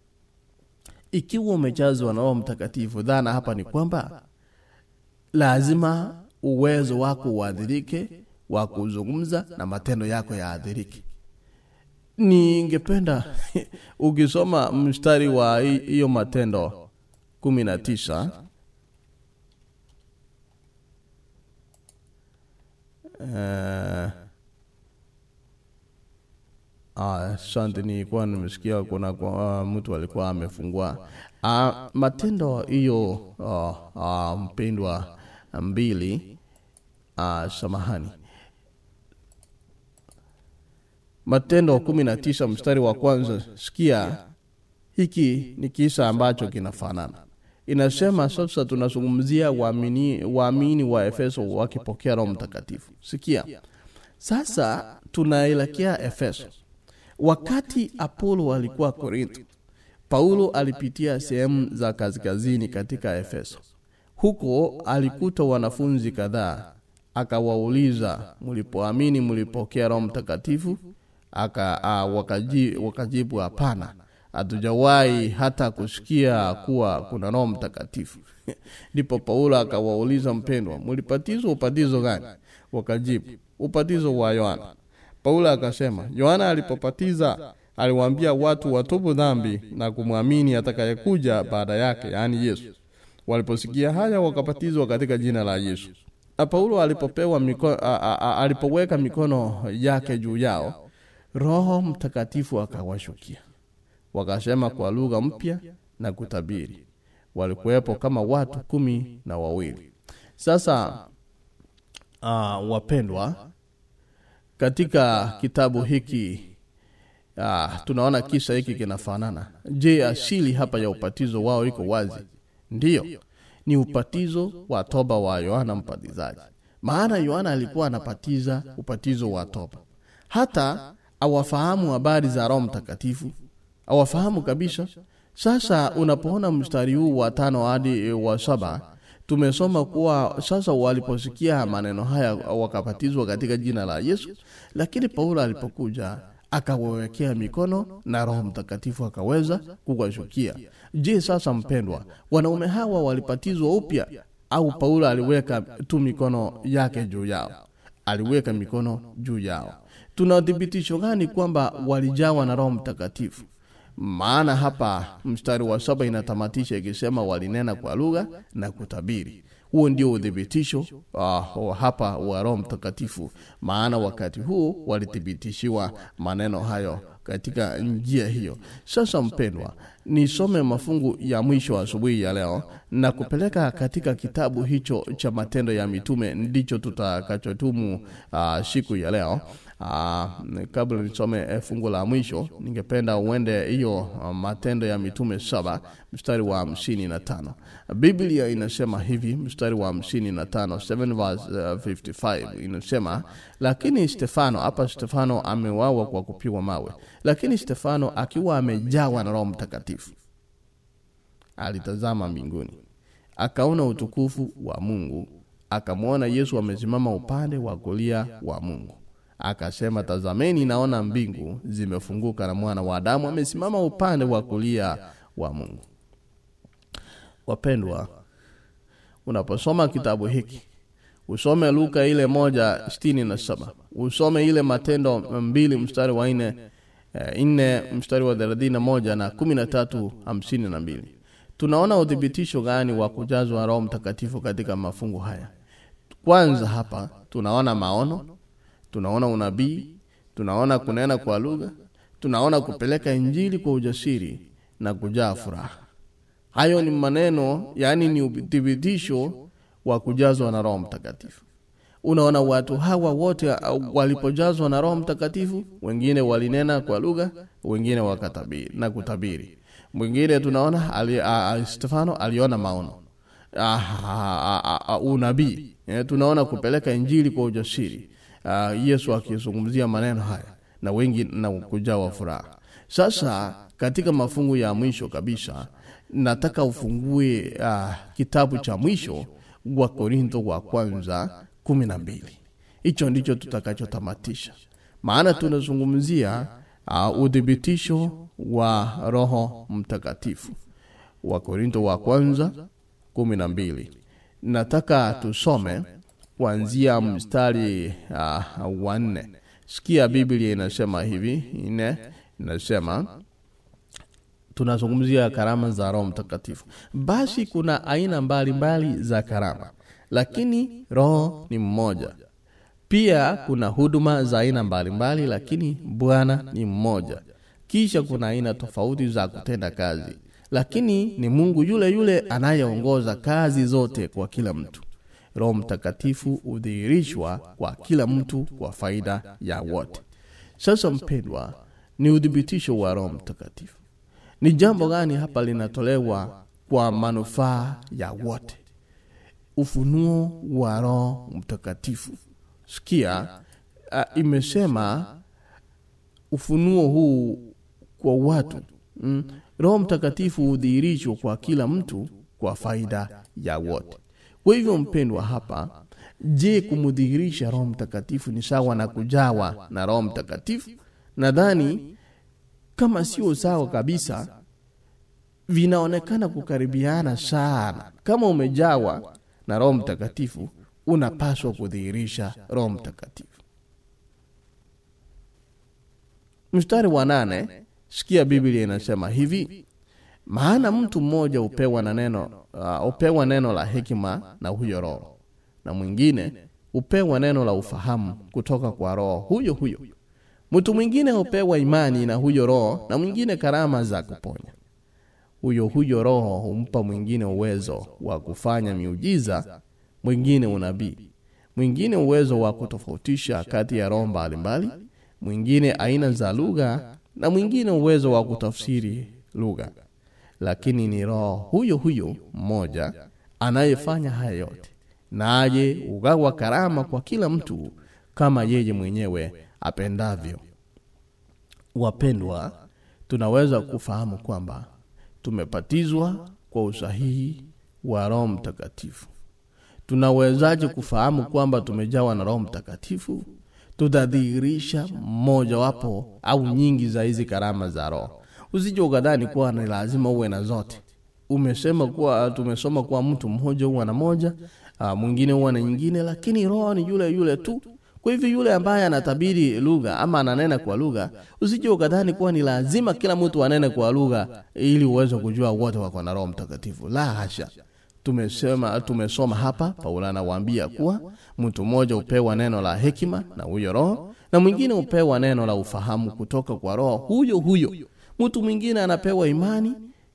ikiwa umejazwa na Roho Mtakatifu, dhana hapa ni kwamba lazima uwezo wako uadhirike wa kuzungumza na matendo yako yaadhirike. Ningependa ukisoma mstari wa hiyo Matendo 19 asante nilikuwa nimesikia kuna kwa, uh, mtu alikuwa amefungua. Uh, matendo hiyo uh, uh, mpendwa mbili uh, samahani. Matendo kumi na tisa mstari wa kwanza sikia hiki ni kisa ambacho kinafanana inasema sasa tunazungumzia waamini, waamini wa efeso wakipokea roho mtakatifu. Sikia. Sasa tunaelekea efeso. Wakati apolo alikuwa korintho paulo alipitia sehemu za kazikazini katika efeso. Huko alikuta wanafunzi kadhaa akawauliza mlipoamini mlipokea roho mtakatifu? Aka a, wakaji, wakajibu hapana hatujawahi hata kusikia kuwa kuna roho mtakatifu. Ndipo paulo akawauliza mpendwa mlipatizwa upatizo gani? Wakajibu upatizo wa yohana. Paulo akasema yohana alipopatiza aliwambia watu watubu dhambi na kumwamini atakayekuja baada yake yaani yesu. Waliposikia haya wakapatizwa katika jina la yesu. Na paulo alipopewa mikono, a, a, a, alipoweka mikono yake juu yao roho mtakatifu akawashukia wakasema kwa lugha mpya na kutabiri. Walikuwepo kama watu kumi na wawili. Sasa uh, wapendwa katika kitabu hiki uh, tunaona kisa hiki kinafanana. Je asili hapa ya upatizo wao iko wazi? Ndiyo ni upatizo wa toba wa yohana mpatizaji maana yohana alikuwa anapatiza upatizo wa toba. Hata awafahamu habari za roho mtakatifu awafahamu kabisa. Sasa unapoona mstari huu wa tano hadi wa saba tumesoma kuwa sasa waliposikia maneno haya wakapatizwa katika jina la yesu. Lakini paulo alipokuja akawawekea mikono na roho mtakatifu akaweza kuwashukia. Je sasa mpendwa wanaume hawa walipatizwa upya? Au paulo aliweka tu mikono yake juu yao? Aliweka mikono juu yao. Tuna uthibitisho gani kwamba walijawa na roho mtakatifu maana hapa mstari wa saba inatamatisha ikisema walinena kwa lugha na kutabiri. Huo ndio udhibitisho uh, hapa wa roho mtakatifu. Maana wakati huu walithibitishiwa maneno hayo katika njia hiyo. Sasa mpendwa nisome mafungu ya mwisho asubuhi ya leo na kupeleka katika kitabu hicho cha matendo ya mitume ndicho tutakachotumu uh, siku ya leo. Uh, kabla nisome eh, fungu la mwisho ningependa uende hiyo uh, matendo ya mitume saba mstari wa hamsini na tano. Biblia inasema hivi mstari wa hamsini na tano 7 verse, uh, 55 inasema lakini stefano hapa stefano amewawa kwa kupigwa mawe. Lakini stefano akiwa amejawa na roho mtakatifu alitazama mbinguni. Akaona utukufu wa mungu. Akamwona yesu amesimama upande wa kulia wa mungu. Akasema tazameni naona mbingu zimefunguka na mwana wa adamu amesimama upande wa kulia wa mungu. Wapendwa unaposoma kitabu hiki usome luka ile moja stini na saba. Usome ile matendo mbili mstari wa nne eh, nne mstari wa thelathini na moja na kumi na tatu hamsini na mbili tunaona udhibitisho gani wa kujazwa roho mtakatifu katika mafungu haya? Kwanza hapa tunaona maono tunaona unabii tunaona kunena kwa lugha tunaona kupeleka injili kwa ujasiri na kujaa furaha. Hayo ni maneno yaani ni udhibitisho wa kujazwa na roho mtakatifu. Unaona watu hawa wote walipojazwa na roho mtakatifu wengine walinena kwa lugha wengine wakatabiri na kutabiri mwingine tunaona ali, a, a, stefano aliona maono. Unabii. Eh, tunaona kupeleka injili kwa ujasiri. Yesu akizungumzia maneno haya na wengi na kujawa furaha. Sasa katika mafungu ya mwisho kabisa nataka ufungue uh, kitabu cha mwisho wa korinto wa kwanza kumi na mbili. Hicho ndicho tutakachotamatisha. Maana tunazungumzia uh, uthibitisho wa roho mtakatifu. Wa korinto wa kwanza kumi na mbili. Nataka tusome kuanzia mstari uh, wa nne. Sikia biblia inasema hivi ine inasema tunazungumzia karama za roho mtakatifu. Basi kuna aina mbalimbali mbali za karama lakini roho ni mmoja. Pia kuna huduma za aina mbalimbali lakini bwana ni mmoja kisha kuna aina tofauti za kutenda kazi. Lakini ni mungu yule yule anayeongoza kazi zote kwa kila mtu. Roho mtakatifu hudhihirishwa kwa kila mtu kwa faida ya wote. Sasa mpendwa ni udhibitisho wa roho mtakatifu. Ni jambo gani hapa linatolewa kwa manufaa ya wote? Ufunuo wa roho mtakatifu. Sikia uh, imesema ufunuo huu kwa watu. Mm, roho mtakatifu hudhihirishwa kwa kila mtu kwa faida ya wote. Kwa hivyo mpendwa hapa je kumdhihirisha roho mtakatifu ni sawa na kujawa na roho mtakatifu? Nadhani kama sio sawa kabisa vinaonekana kukaribiana sana. Kama umejawa na roho mtakatifu unapaswa kudhihirisha roho mtakatifu. Mstari wa nane sikia biblia inasema hivi maana mtu mmoja upewa na neno uh, upewa neno la hekima na huyo roho na mwingine upewa neno la ufahamu kutoka kwa roho huyo huyo. Mtu mwingine upewa imani na huyo roho na mwingine karama za kuponya. Huyo huyo roho humpa mwingine uwezo wa kufanya miujiza mwingine unabii mwingine uwezo wa kutofautisha kati ya roho mbalimbali mwingine aina za lugha na mwingine uwezo wa kutafsiri lugha. Lakini ni roho huyo huyo mmoja anayefanya haya yote naye ugawa karama kwa kila mtu kama yeye mwenyewe apendavyo. Wapendwa tunaweza kufahamu kwamba tumepatizwa kwa usahihi wa roho mtakatifu. Tunawezaje kufahamu kwamba tumejawa na roho mtakatifu tutadhihirisha mmojawapo au nyingi za hizi karama za roho. Usije ukadhani kuwa ni lazima uwe na zote. Umesema kuwa tumesoma kuwa mtu mmoja huwa na moja uh, mwingine huwa na nyingine lakini roho ni yule yule tu. Kwa hivyo yule ambaye anatabiri lugha ama ananena kwa lugha usije ukadhani kuwa ni lazima kila mtu anene kwa lugha ili uweze kujua wote wako na roho mtakatifu. La hasha tumesema tumesoma hapa paulo anawaambia kuwa mtu mmoja hupewa neno la hekima na huyo roho na mwingine hupewa neno la ufahamu kutoka kwa roho huyo huyo. Mtu mwingine anapewa imani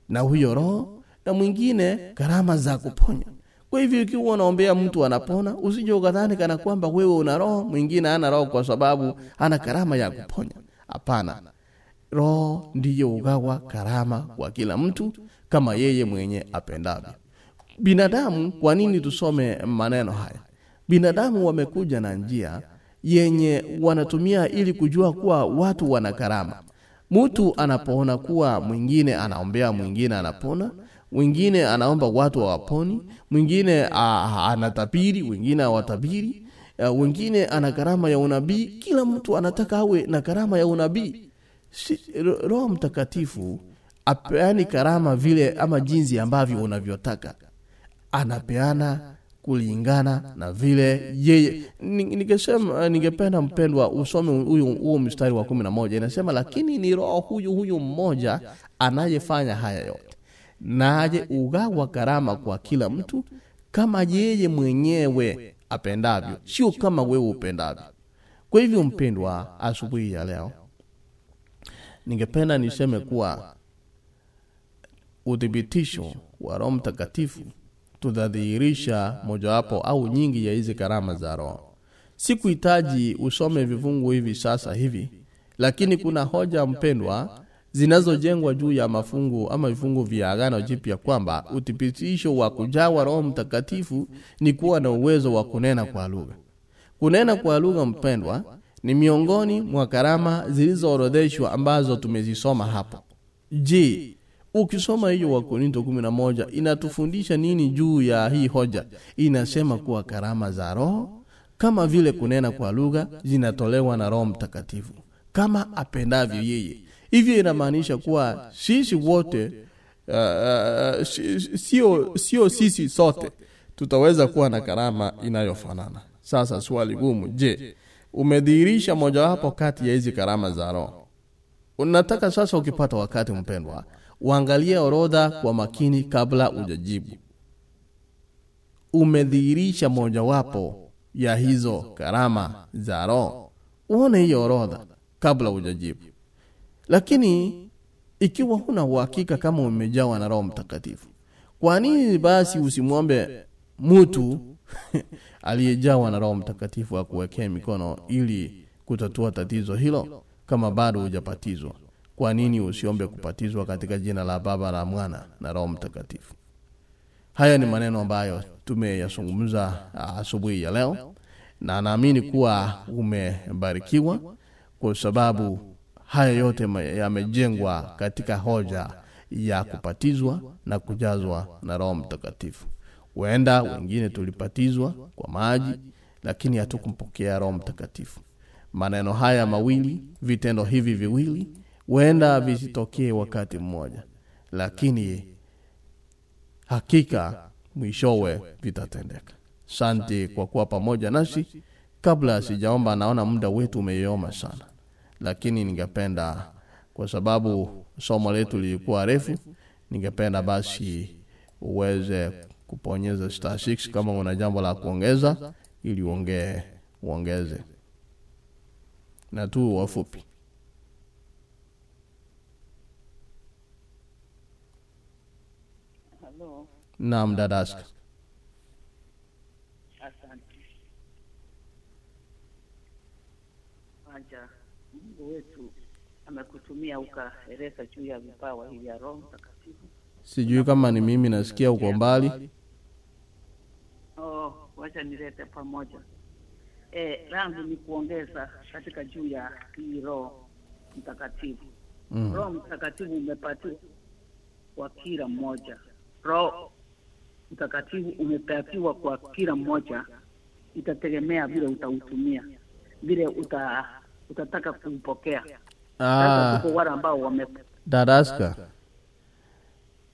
na huyo roho na mwingine karama za kuponya. Kwa hivyo ikiwa unaombea mtu anapona usije ukadhani kana kwamba wewe una roho mwingine ana roho kwa sababu ana karama ya kuponya. Hapana. Roho ndiyo ugawa karama kwa kila mtu kama yeye mwenye apendavyo binadamu kwa nini tusome maneno haya? Binadamu wamekuja na njia yenye wanatumia ili kujua kuwa watu wana karama. Mtu anapoona kuwa mwingine anaombea mwingine anapona mwingine anaomba watu wawaponi, mwingine anatabiri wengine hawatabiri uh, wengine ana karama ya unabii kila mtu anataka awe na karama ya unabii. Si, roho mtakatifu apeani karama vile ama jinsi ambavyo unavyotaka anapeana kulingana na vile yeye. Ni- ningesema ningependa mpendwa usome huyu huo mstari wa kumi na moja. Inasema lakini ni roho huyu huyu mmoja anayefanya haya yote. Naye ugawa karama kwa kila mtu kama yeye mwenyewe apendavyo sio kama wewe upendavyo. Kwa hivyo mpendwa asubuhi ya leo ningependa niseme kuwa uthibitisho wa roho mtakatifu tutadhihirisha mojawapo au nyingi ya hizi karama za roho. Sikuhitaji usome vifungu hivi sasa hivi lakini kuna hoja mpendwa zinazojengwa juu ya mafungu ama vifungu vya agano jipya kwamba utipitisho wa kujawa roho mtakatifu ni kuwa na uwezo wa kunena kwa lugha. Kunena kwa lugha mpendwa ni miongoni mwa karama zilizoorodheshwa ambazo tumezisoma hapo. Je ukisoma hiyo wa Korinto 11 inatufundisha nini juu ya hii hoja? Inasema kuwa karama za roho kama vile kunena kwa lugha zinatolewa na roho mtakatifu kama apendavyo yeye. Hivyo inamaanisha kuwa sisi wote uh, uh, sio sio sisi sote tutaweza kuwa na karama inayofanana. Sasa swali gumu je umedhihirisha mojawapo kati ya hizi karama za roho? Unataka sasa ukipata wakati mpendwa uangalie orodha kwa makini kabla ujajibu umedhihirisha mojawapo ya hizo karama za roho. Uone hiyo orodha kabla ujajibu lakini ikiwa huna uhakika kama umejawa na roho mtakatifu kwa nini basi usimwombe mtu aliyejawa na roho mtakatifu akuwekee mikono ili kutatua tatizo hilo kama bado hujapatizwa kwa nini usiombe kupatizwa katika jina la baba la mwana na roho mtakatifu? Haya ni maneno ambayo tumeyazungumza ah, asubuhi ya leo na naamini kuwa umebarikiwa kwa sababu haya yote yamejengwa katika hoja ya kupatizwa na kujazwa na roho mtakatifu. Huenda wengine tulipatizwa kwa maji lakini hatukumpokea roho mtakatifu. Maneno haya mawili vitendo hivi viwili huenda visitokee wakati mmoja. Lakini hakika mwishowe vitatendeka. Sante kwa kuwa pamoja nasi. Kabla sijaomba naona muda wetu umeyoma sana. Lakini ningependa kwa sababu somo letu lilikuwa refu ningependa basi uweze kuponyeza star 6 kama una jambo la kuongeza ili uongee uongeze. Na tu wafupi naam dadaska asante. Kwanza Mungu wetu amekutumia ukaeleza juu ya vipawa hivi vya Roho Mtakatifu. sijui kama ni mimi nasikia uko mbali Oh, wacha nilete pamoja. Eh, langu ni kuongeza katika juu ya hii Roho Mtakatifu. mm. Roho Mtakatifu umepatiwa kwa kila mmoja. Roho Mtakatifu umepatiwa kwa kila mmoja, itategemea vile utautumia, vile uta, utataka kuupokea. Sasa ah, tuko wale ambao wame dadaska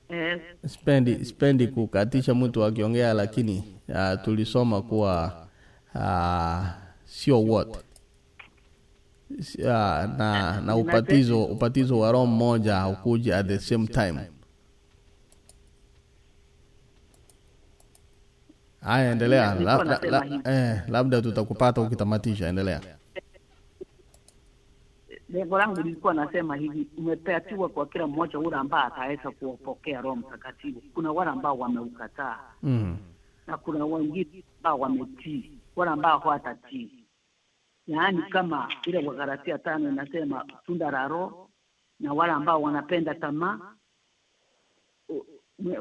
eh, spendi spendi kukatisha mtu akiongea lakini uh, tulisoma kuwa uh, sio wote ah, na na upatizo upatizo wa roho mmoja haukuja at the same time haya endelea la, la, la, eh, labda tutakupata ukitamatisha endelea lengo langu lilikuwa nasema hivi, umepeatiwa kwa kila mmoja ule ambaye ataweza kuupokea Roho Mtakatifu. Kuna wale ambao wameukataa mm. na kuna wengine ambao wametii, wale ambao hawatatii. Yaani kama ile Wagalatia tano inasema tunda la Roho, na wale ambao wanapenda tamaa,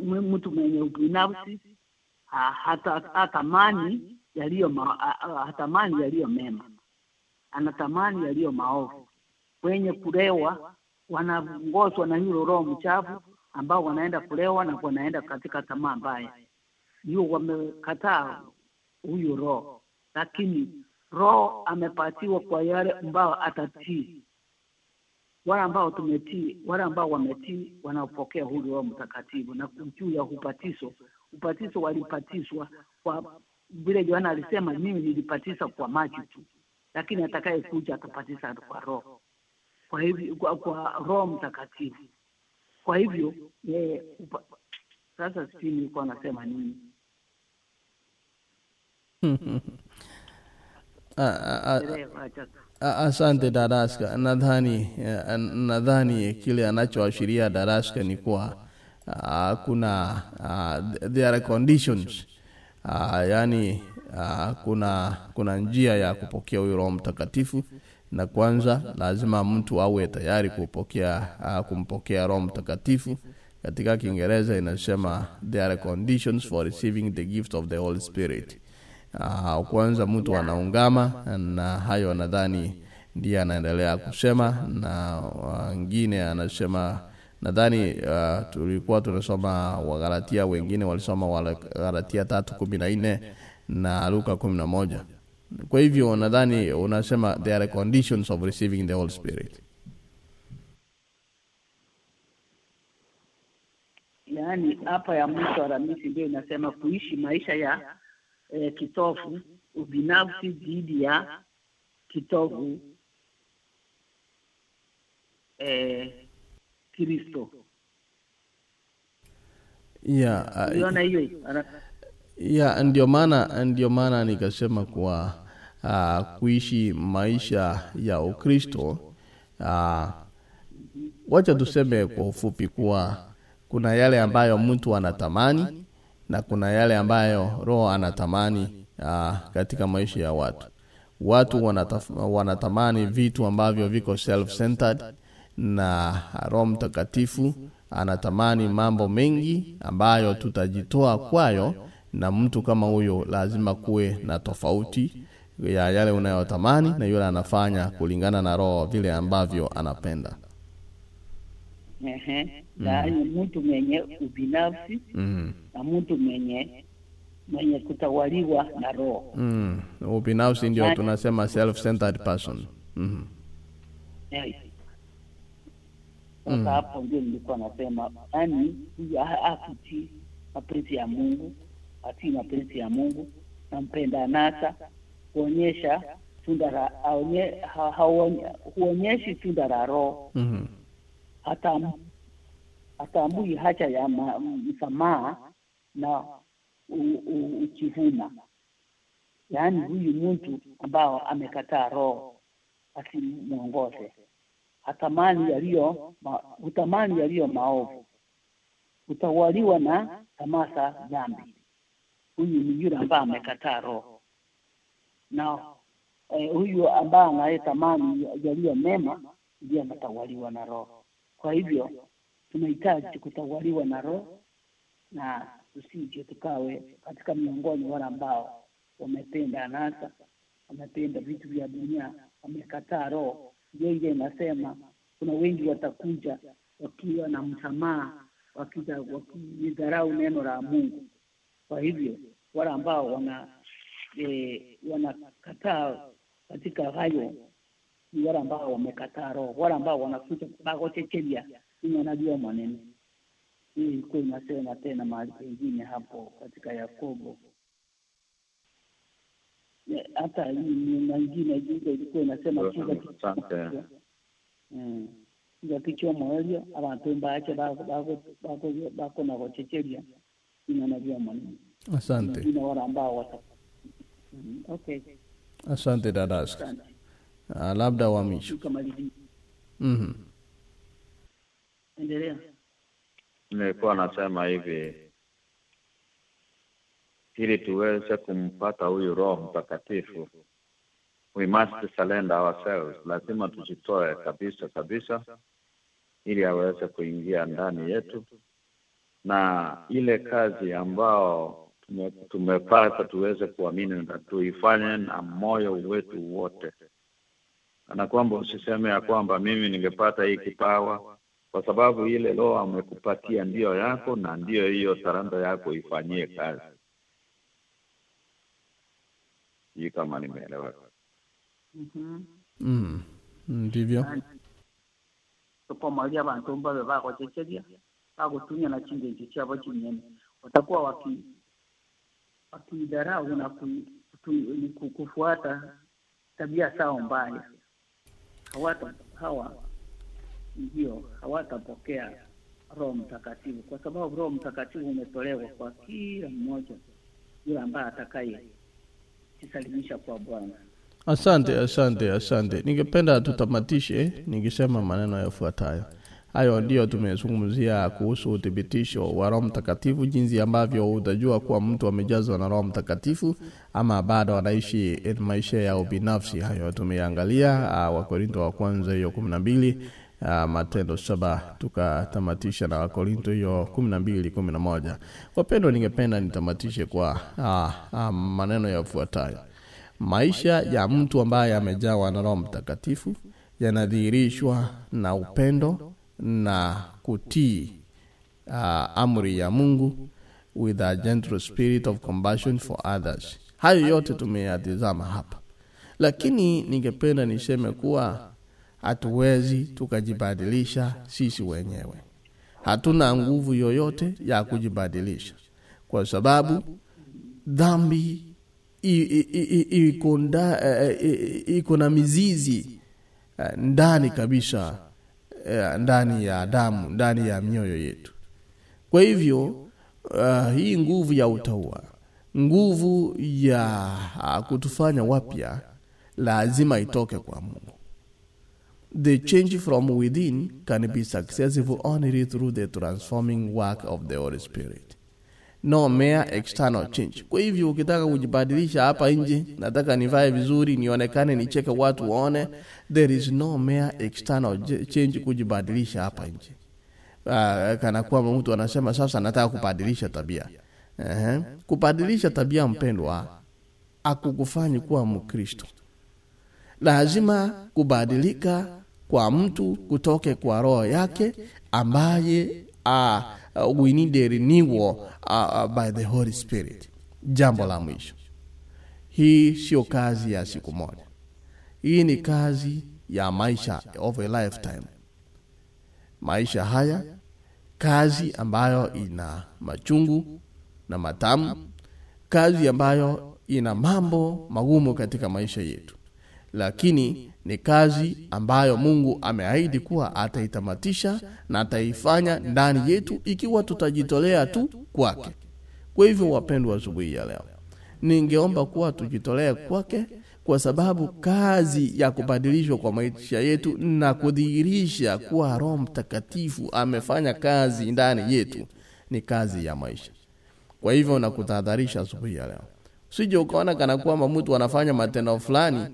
mtu mwenye ubinafsi hatamani yaliyo ma, ha- ha- hatamani yaliyo mema, anatamani yaliyo maovu. Wenye kulewa wanaongozwa na hilo roho mchafu, ambao wanaenda kulewa na wanaenda katika tamaa mbaya Hiyo wamekataa huyu roho, lakini roho amepatiwa kwa yale ambao atatii. Wale ambao tumetii, wale ambao wametii wanaopokea huyu Roho Mtakatifu. Na juu ya ubatizo, ubatizo walipatizwa kwa vile Yohana alisema, mimi nilipatiza kwa maji tu, lakini atakayekuja atapatiza kwa roho, kwa hivyo kwa, kwa Roho Mtakatifu. Kwa hivyo yeye sasa sijui nilikuwa nasema nini. Asante Daraska, nadhani eh, nadhani kile anachoashiria Daraska ni kuwa uh, kuna uh, there are conditions uh, yani uh, kuna kuna njia ya kupokea huyo Roho Mtakatifu, na kwanza lazima mtu awe tayari kupokea uh, kumpokea Roho Mtakatifu. Katika Kiingereza inasema there are conditions for receiving the gift of the Holy Spirit. Uh, kwanza mtu anaungama na hayo nadhani ndiye anaendelea kusema na wengine anasema nadhani uh, tulikuwa tunasoma wagalatia wengine walisoma wagalatia tatu kumi na nne na luka kumi na moja. Kwa hivyo nadhani unasema there are conditions of receiving the Holy Spirit. Yaani hapa ya mwisho aramisi ndio inasema kuishi maisha ya eh, kitofu ubinafsi dhidi ya kitovu eh, Kristo. yeah, uh, hiyo? Ya ndio maana ndio maana nikasema kuwa uh, kuishi maisha ya ukristo uh, wacha tuseme kwa ufupi kuwa kuna yale ambayo mtu anatamani na kuna yale ambayo roho anatamani uh, katika maisha ya watu watu wanataf, wanatamani vitu ambavyo viko self-centered na roho mtakatifu anatamani mambo mengi ambayo tutajitoa kwayo na mtu kama huyo lazima kuwe na tofauti ya yale unayotamani na yule anafanya kulingana na roho vile ambavyo anapenda Ehe, yaani mtu mwenye ubinafsi mm. na mtu mwenye mwenye kutawaliwa na roho. Mm. ubinafsi ndio tunasema self-centered person mm. Eh. Sasa hapo ndio nilikuwa nasema, yani huyu ha- hakutii mapenzi ya Mungu, hatii mapenzi ya Mungu, nampenda anasa, kuonyesha tunda la haonye, ha- huonyeshi tunda la Roho, mm. hata hatambui haja ya ma- msamaha na ukivuna. Yaani huyu mtu ambao amekataa Roho asimwongoze, hatamani yaliyo ma, hutamani yaliyo maovu, utawaliwa na tamaa za dhambi. Huyu ni yule ambaye amekataa Roho, na eh, huyu ambaye tamani yaliyo mema ndiye anatawaliwa na Roho. Kwa hivyo tunahitaji kutawaliwa na Roho na tusije tukawe katika miongoni wale ambao wamependa anasa, wamependa vitu vya dunia, wamekataa Roho. Ile inasema kuna wengi watakuja wakiwa na msamaha, wakidharau neno la Mungu. Kwa hivyo wale ambao wana e, wanakataa katika hayo ni wale ambao wamekataa Roho, wale ambao wanakuja bagochechelia ni wanajua maneno. Hii ilikuwa inasema tena mahali pengine hapo katika Yakobo hata nyingine ile ilikuwa inasema kiza. Mm. kichomo elio abantu mbache bako na gochechelia ina najua maneno asante. Ina wala ambao wata Mm, okay. Asante dadaska asante. Ah, labda wa mwisho. Mhm. endelea. Nilikuwa nasema hivi ili tuweze kumpata huyu roho mtakatifu. We must surrender ourselves. Lazima tujitoe kabisa kabisa ili aweze kuingia ndani yetu. Na ile kazi ambao tume, tumepata tuweze kuamini na tuifanye na moyo wetu wote. Na kwamba usiseme ya kwamba mimi ningepata hii kipawa kwa sababu ile roho amekupatia ndio yako na ndio hiyo talanta yako ifanyie kazi hii kama nimeelewa. Mm-hmm. Mm. ndivyo tukomalia abantu mbabe bakochecheria bakutumia na chingenji chabo chinyene watakuwa waki wakidharau na kufuata tabia zao mbaya hawata hawa ndio hawatapokea roho mtakatifu kwa sababu roho mtakatifu umetolewa kwa kila mmoja yule ambaye atakaye jisalimisha kwa bwana. Asante asante asante. Ningependa tutamatishe nikisema maneno yafuatayo. Hayo ndiyo tumezungumzia kuhusu uthibitisho wa roho mtakatifu jinsi ambavyo utajua kuwa mtu amejazwa na roho mtakatifu ama bado anaishi maisha ya ubinafsi hayo tumeangalia uh, wakorinto wa kwanza hiyo kumi na mbili uh, matendo saba tukatamatisha na wakorinto hiyo kumi na mbili kumi na moja. Wapendwa ningependa nitamatishe kwa uh, uh, maneno yafuatayo. Maisha ya mtu ambaye amejawa na roho mtakatifu yanadhihirishwa na upendo na kutii uh, amri ya mungu with a gentle spirit of compassion for others. Hayo yote tumeyatizama hapa. Lakini ningependa niseme kuwa hatuwezi tukajibadilisha sisi wenyewe. Hatuna nguvu yoyote ya kujibadilisha. Kwa sababu dhambi eh, eh, iko na mizizi eh, ndani kabisa ndani ya damu ndani ya mioyo yetu. Kwa hivyo uh, hii nguvu ya utaua nguvu ya kutufanya wapya lazima itoke kwa mungu the change from within can be successful only through the transforming work of the holy spirit. No mere external change. Kwa hivyo ukitaka kujibadilisha hapa nje nataka nivae vizuri nionekane nicheke watu waone there is no mere external change kujibadilisha hapa nje. Uh, kana kwamba mtu anasema sasa nataka kubadilisha tabia. Uh-huh. kubadilisha tabia mpendwa akukufanyi kuwa mkristo. Lazima kubadilika kwa mtu kutoke kwa roho yake ambaye uh, uh, we need a renewal uh, uh, by the holy spirit. Jambo la mwisho. Hii sio kazi ya siku moja. Hii ni kazi ya maisha of a lifetime. Maisha haya kazi ambayo ina machungu na matamu kazi ambayo ina mambo magumu katika maisha yetu. Lakini ni kazi ambayo mungu ameahidi kuwa ataitamatisha na ataifanya ndani yetu ikiwa tutajitolea tu kwake. Kwa hivyo wapendwa asubuhi ya leo ningeomba kuwa tujitolee kwake kwa sababu kazi ya kubadilishwa kwa maisha yetu na kudhihirisha kuwa roho mtakatifu amefanya kazi ndani yetu ni kazi ya maisha. Kwa hivyo nakutahadharisha asubuhi ya leo. Usije ukaona kana kwamba mtu anafanya matendo fulani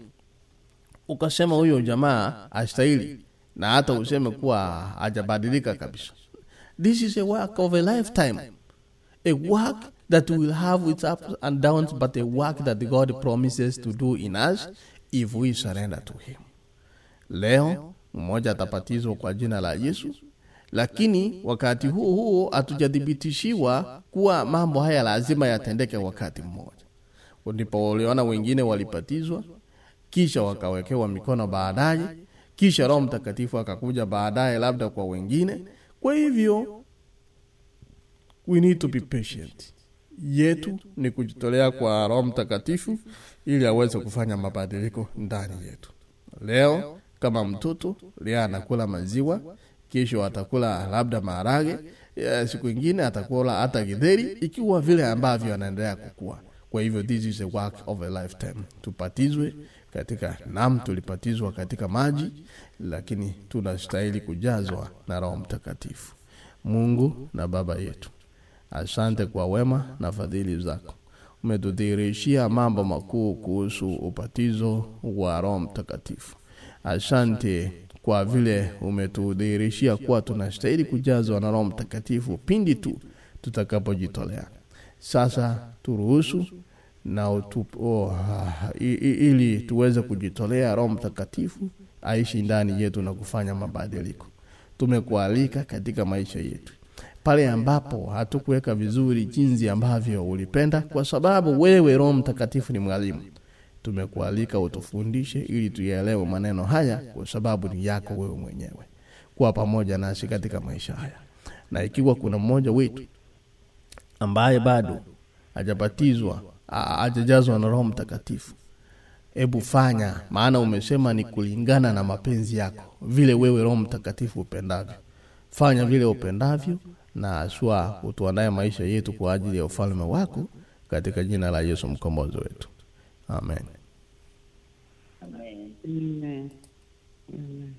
ukasema huyo jamaa astahili na hata useme kuwa hajabadilika kabisa. This is a work of a lifetime. A work that will have its ups and downs but a work that god promises to do in us if we surrender to him. Leo mmoja atapatizwa kwa jina la yesu lakini wakati huo huo hatujathibitishiwa kuwa mambo haya lazima yatendeke wakati mmoja. Ndipo waliona wengine walipatizwa kisha wakawekewa mikono baadaye. Kisha roho mtakatifu akakuja baadaye labda kwa wengine. Kwa hivyo we need to be patient. Yetu ni kujitolea kwa roho mtakatifu ili aweze kufanya mabadiliko ndani yetu. Leo kama mtoto leo anakula maziwa kesho atakula labda maharage yeah, siku ingine atakula hata githeri ikiwa vile ambavyo anaendelea kukua. Kwa hivyo this is a work of a lifetime. Tupatizwe katika nam tulipatizwa katika maji lakini tunastahili kujazwa na roho mtakatifu. Mungu na baba yetu. Asante kwa wema na fadhili zako. Umetudhihirishia mambo makuu kuhusu upatizo wa roho mtakatifu. Asante kwa vile umetudhihirishia kuwa tunastahili kujazwa na roho mtakatifu pindi tu tutakapojitolea. Sasa turuhusu na utu, oh, ili tuweze kujitolea roho mtakatifu aishi ndani yetu na kufanya mabadiliko. Tumekualika katika maisha yetu. Pale ambapo hatukuweka vizuri jinsi ambavyo ulipenda kwa sababu wewe roho mtakatifu ni mwalimu tumekualika utufundishe ili tuyaelewe maneno haya kwa sababu ni yako wewe mwenyewe. Kuwa pamoja nasi katika maisha haya. Na ikiwa kuna mmoja wetu ambaye bado hajabatizwa a- hajajazwa na roho mtakatifu hebu fanya maana umesema ni kulingana na mapenzi yako vile wewe roho mtakatifu upendavyo fanya vile upendavyo na swa utuandaye maisha yetu kwa ajili ya ufalme wako katika jina la yesu mkombozi wetu amen Amen. Amen. Amen.